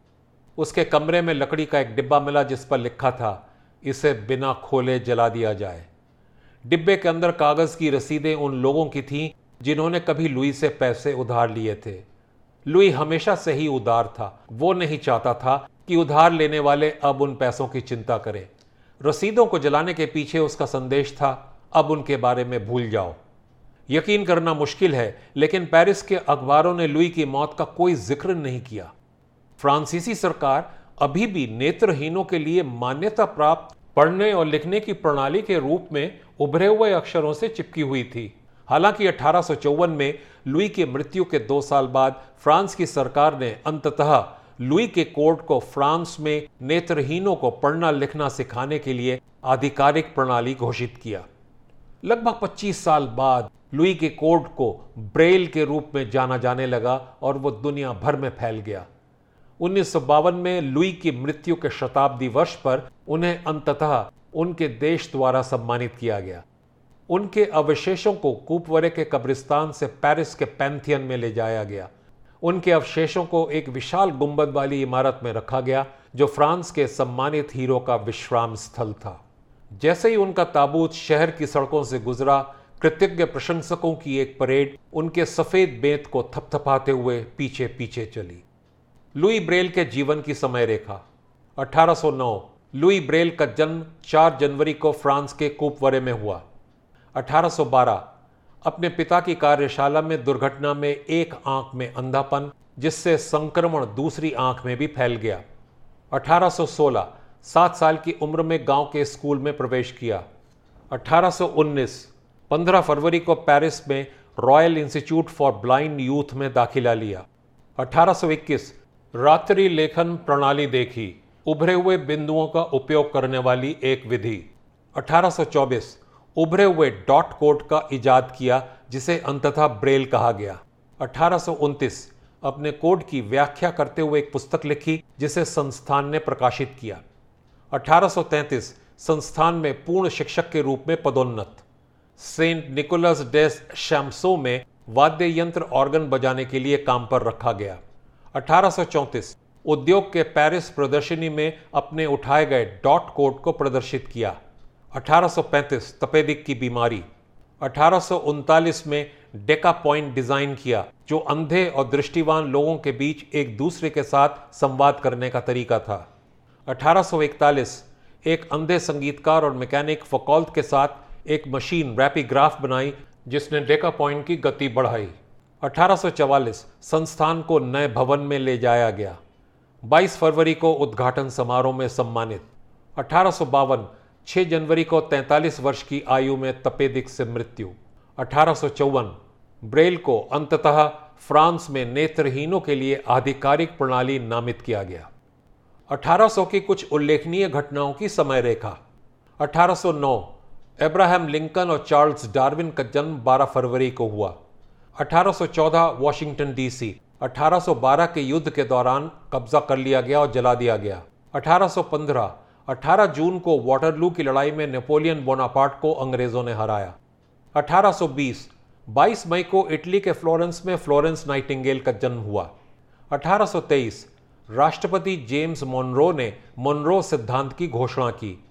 उसके कमरे में लकड़ी का एक डिब्बा मिला जिस पर लिखा था इसे बिना खोले जला दिया जाए। डिब्बे के अंदर कागज़ की रसीदें उन लोगों की थीं जिन्होंने कभी लुई से पैसे उधार लिए थे। लुई हमेशा से ही उदार था। वो नहीं चाहता था कि उधार लेने वाले अब उन पैसों की चिंता करें। रसीदों को जलाने के पीछे उसका संदेश था, अब उनके बारे में भूल जाओ। यकीन करना मुश्किल है, लेकिन पेरिस के अखबारों ने लुई की मौत का कोई ज़िक्र नहीं किया। फ्रांसीसी सरकार अभी भी नेत्रहीनों के लिए मान्यता प्राप्त पढ़ने और लिखने की प्रणाली के रूप में उभरे हुए अक्षरों से चिपकी हुई थी। हालाँकि अठारह सौ चौवन में लुई की मृत्यु के दो साल बाद फ्रांस की सरकार ने अंततः लुई के कोर्ट को फ्रांस में नेत्रहीनों को पढ़ना लिखना सिखाने के लिए आधिकारिक प्रणाली घोषित किया। लगभग 25 साल बाद लुई के कोर्ट को ब्रेल के रूप में जाना जाने लगा और वो दुनिया भर में फैल गया। उन्नीस सौ बावन में लुई की मृत्यु के शताब्दी वर्ष पर उन्हें अंततः उनके देश द्वारा सम्मानित किया गया। उनके अवशेषों को कूपवरे के कब्रिस्तान से पेरिस के पैंथियन में ले जाया गया। उनके अवशेषों को एक विशाल गुंबद वाली इमारत में रखा गया, जो फ्रांस के सम्मानित हीरो का विश्राम स्थल था। जैसे ही उनका ताबूत शहर की सड़कों से गुजरा, कृतज्ञ प्रशंसकों की एक परेड उनके सफ़ेद बेंत को थपथपाते हुए पीछे पीछे चली। लुई ब्रेल के जीवन की समय रेखा। 1809 लुई ब्रेल का जन्म 4 जनवरी को फ्रांस के कूपवरे में हुआ। 1812 अपने पिता की कार्यशाला में दुर्घटना में एक आँख में अंधापन, जिससे संक्रमण दूसरी आँख में भी फैल गया। 1816 सात साल की उम्र में गाँव के स्कूल में प्रवेश किया। 1819 15 फरवरी को पेरिस में royal institute for blind youth में दाखिला लिया। 1821 रात्रि लेखन प्रणाली देखी, उभरे हुए बिंदुओं का उपयोग करने वाली एक विधि। 1824 उभरे हुए डॉट कोड का इजाद किया, जिसे अंततः ब्रेल कहा गया। अठारह अपने कोड की व्याख्या करते हुए एक पुस्तक लिखी, जिसे संस्थान ने प्रकाशित किया। 1833 संस्थान में पूर्ण शिक्षक के रूप में पदोन्नत। सेंट निकोलस डेस शैम्सो में वाद्य यंत्र ऑर्गन बजाने के लिए काम पर रखा गया। 1834 उद्योग के पेरिस प्रदर्शनी में अपने उठाए गए डॉट कोड को प्रदर्शित किया। 1835 तपेदिक की बीमारी। अठारह में डेका पॉइंट डिज़ाइन किया, जो अंधे और दृष्टिवान लोगों के बीच एक दूसरे के साथ संवाद करने का तरीका था। 1841 एक अंधे संगीतकार और मैकेनिक फकौल्त के साथ एक मशीन रैपीग्राफ बनाई, जिसने डेका पॉइंट की गति बढ़ाई। 1844 संस्थान को नए भवन में ले जाया गया। 22 फरवरी को उद्घाटन समारोह में सम्मानित। अठारह 6 जनवरी को 43 वर्ष की आयु में तपेदिक से मृत्यु। अठारह सौ चौवन, ब्रेल को अंततः फ्रांस में नेत्रहीनों के लिए आधिकारिक प्रणाली नामित किया गया। 1800 की कुछ उल्लेखनीय घटनाओं की समय रेखा 1809 एब्राहम लिंकन और चार्ल्स डार्विन का जन्म 12 फरवरी को हुआ। 1814 वॉशिंगटन डीसी 1812 के युद्ध के दौरान कब्जा कर लिया गया और जला दिया गया। 1815 18 जून को वाटरलू की लड़ाई में नेपोलियन बोनापार्ट को अंग्रेज़ों ने हराया। 1820 22 मई को इटली के फ्लोरेंस में फ्लोरेंस नाइटिंगेल का जन्म हुआ। 1823 राष्ट्रपति जेम्स मोनरो ने मोनरो सिद्धांत की घोषणा की।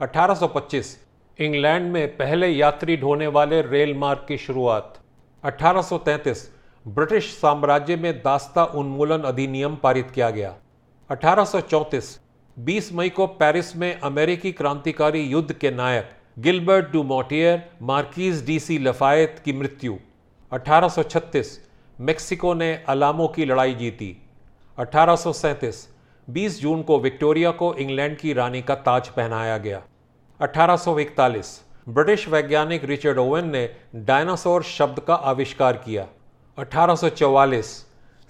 1825 इंग्लैंड में पहले यात्री ढोने वाले रेल मार्ग की शुरुआत। 1833 ब्रिटिश साम्राज्य में दास्ता उन्मूलन अधिनियम पारित किया गया। 1834 20 मई को पेरिस में अमेरिकी क्रांतिकारी युद्ध के नायक गिलबर्ट डू मोटियर मार्कीज डीसी लफायत की मृत्यु। 1836 मेक्सिको ने अलामो की लड़ाई जीती। 1837 20 जून को विक्टोरिया को इंग्लैंड की रानी का ताज पहनाया गया। 1841 ब्रिटिश वैज्ञानिक रिचर्ड ओवन ने डायनासोर शब्द का आविष्कार किया। 1844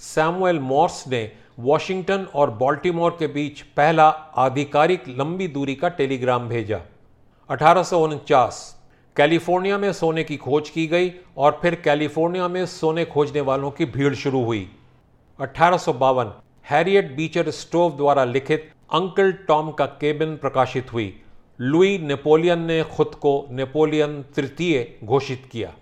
सैमुअल मॉर्स ने वॉशिंगटन और बॉल्टीमोर के बीच पहला आधिकारिक लंबी दूरी का टेलीग्राम भेजा। अठारह सौ उनचास, कैलिफ़ोर्निया में सोने की खोज की गई और फिर कैलिफ़ोर्निया में सोने खोजने वालों की भीड़ शुरू हुई। अठारह सौ बावन, हैरियट बीचर स्टोव द्वारा लिखित अंकल टॉम का केबिन प्रकाशित हुई। लुई नेपोलियन ने खुद को नेपोलियन तृतीय घोषित किया।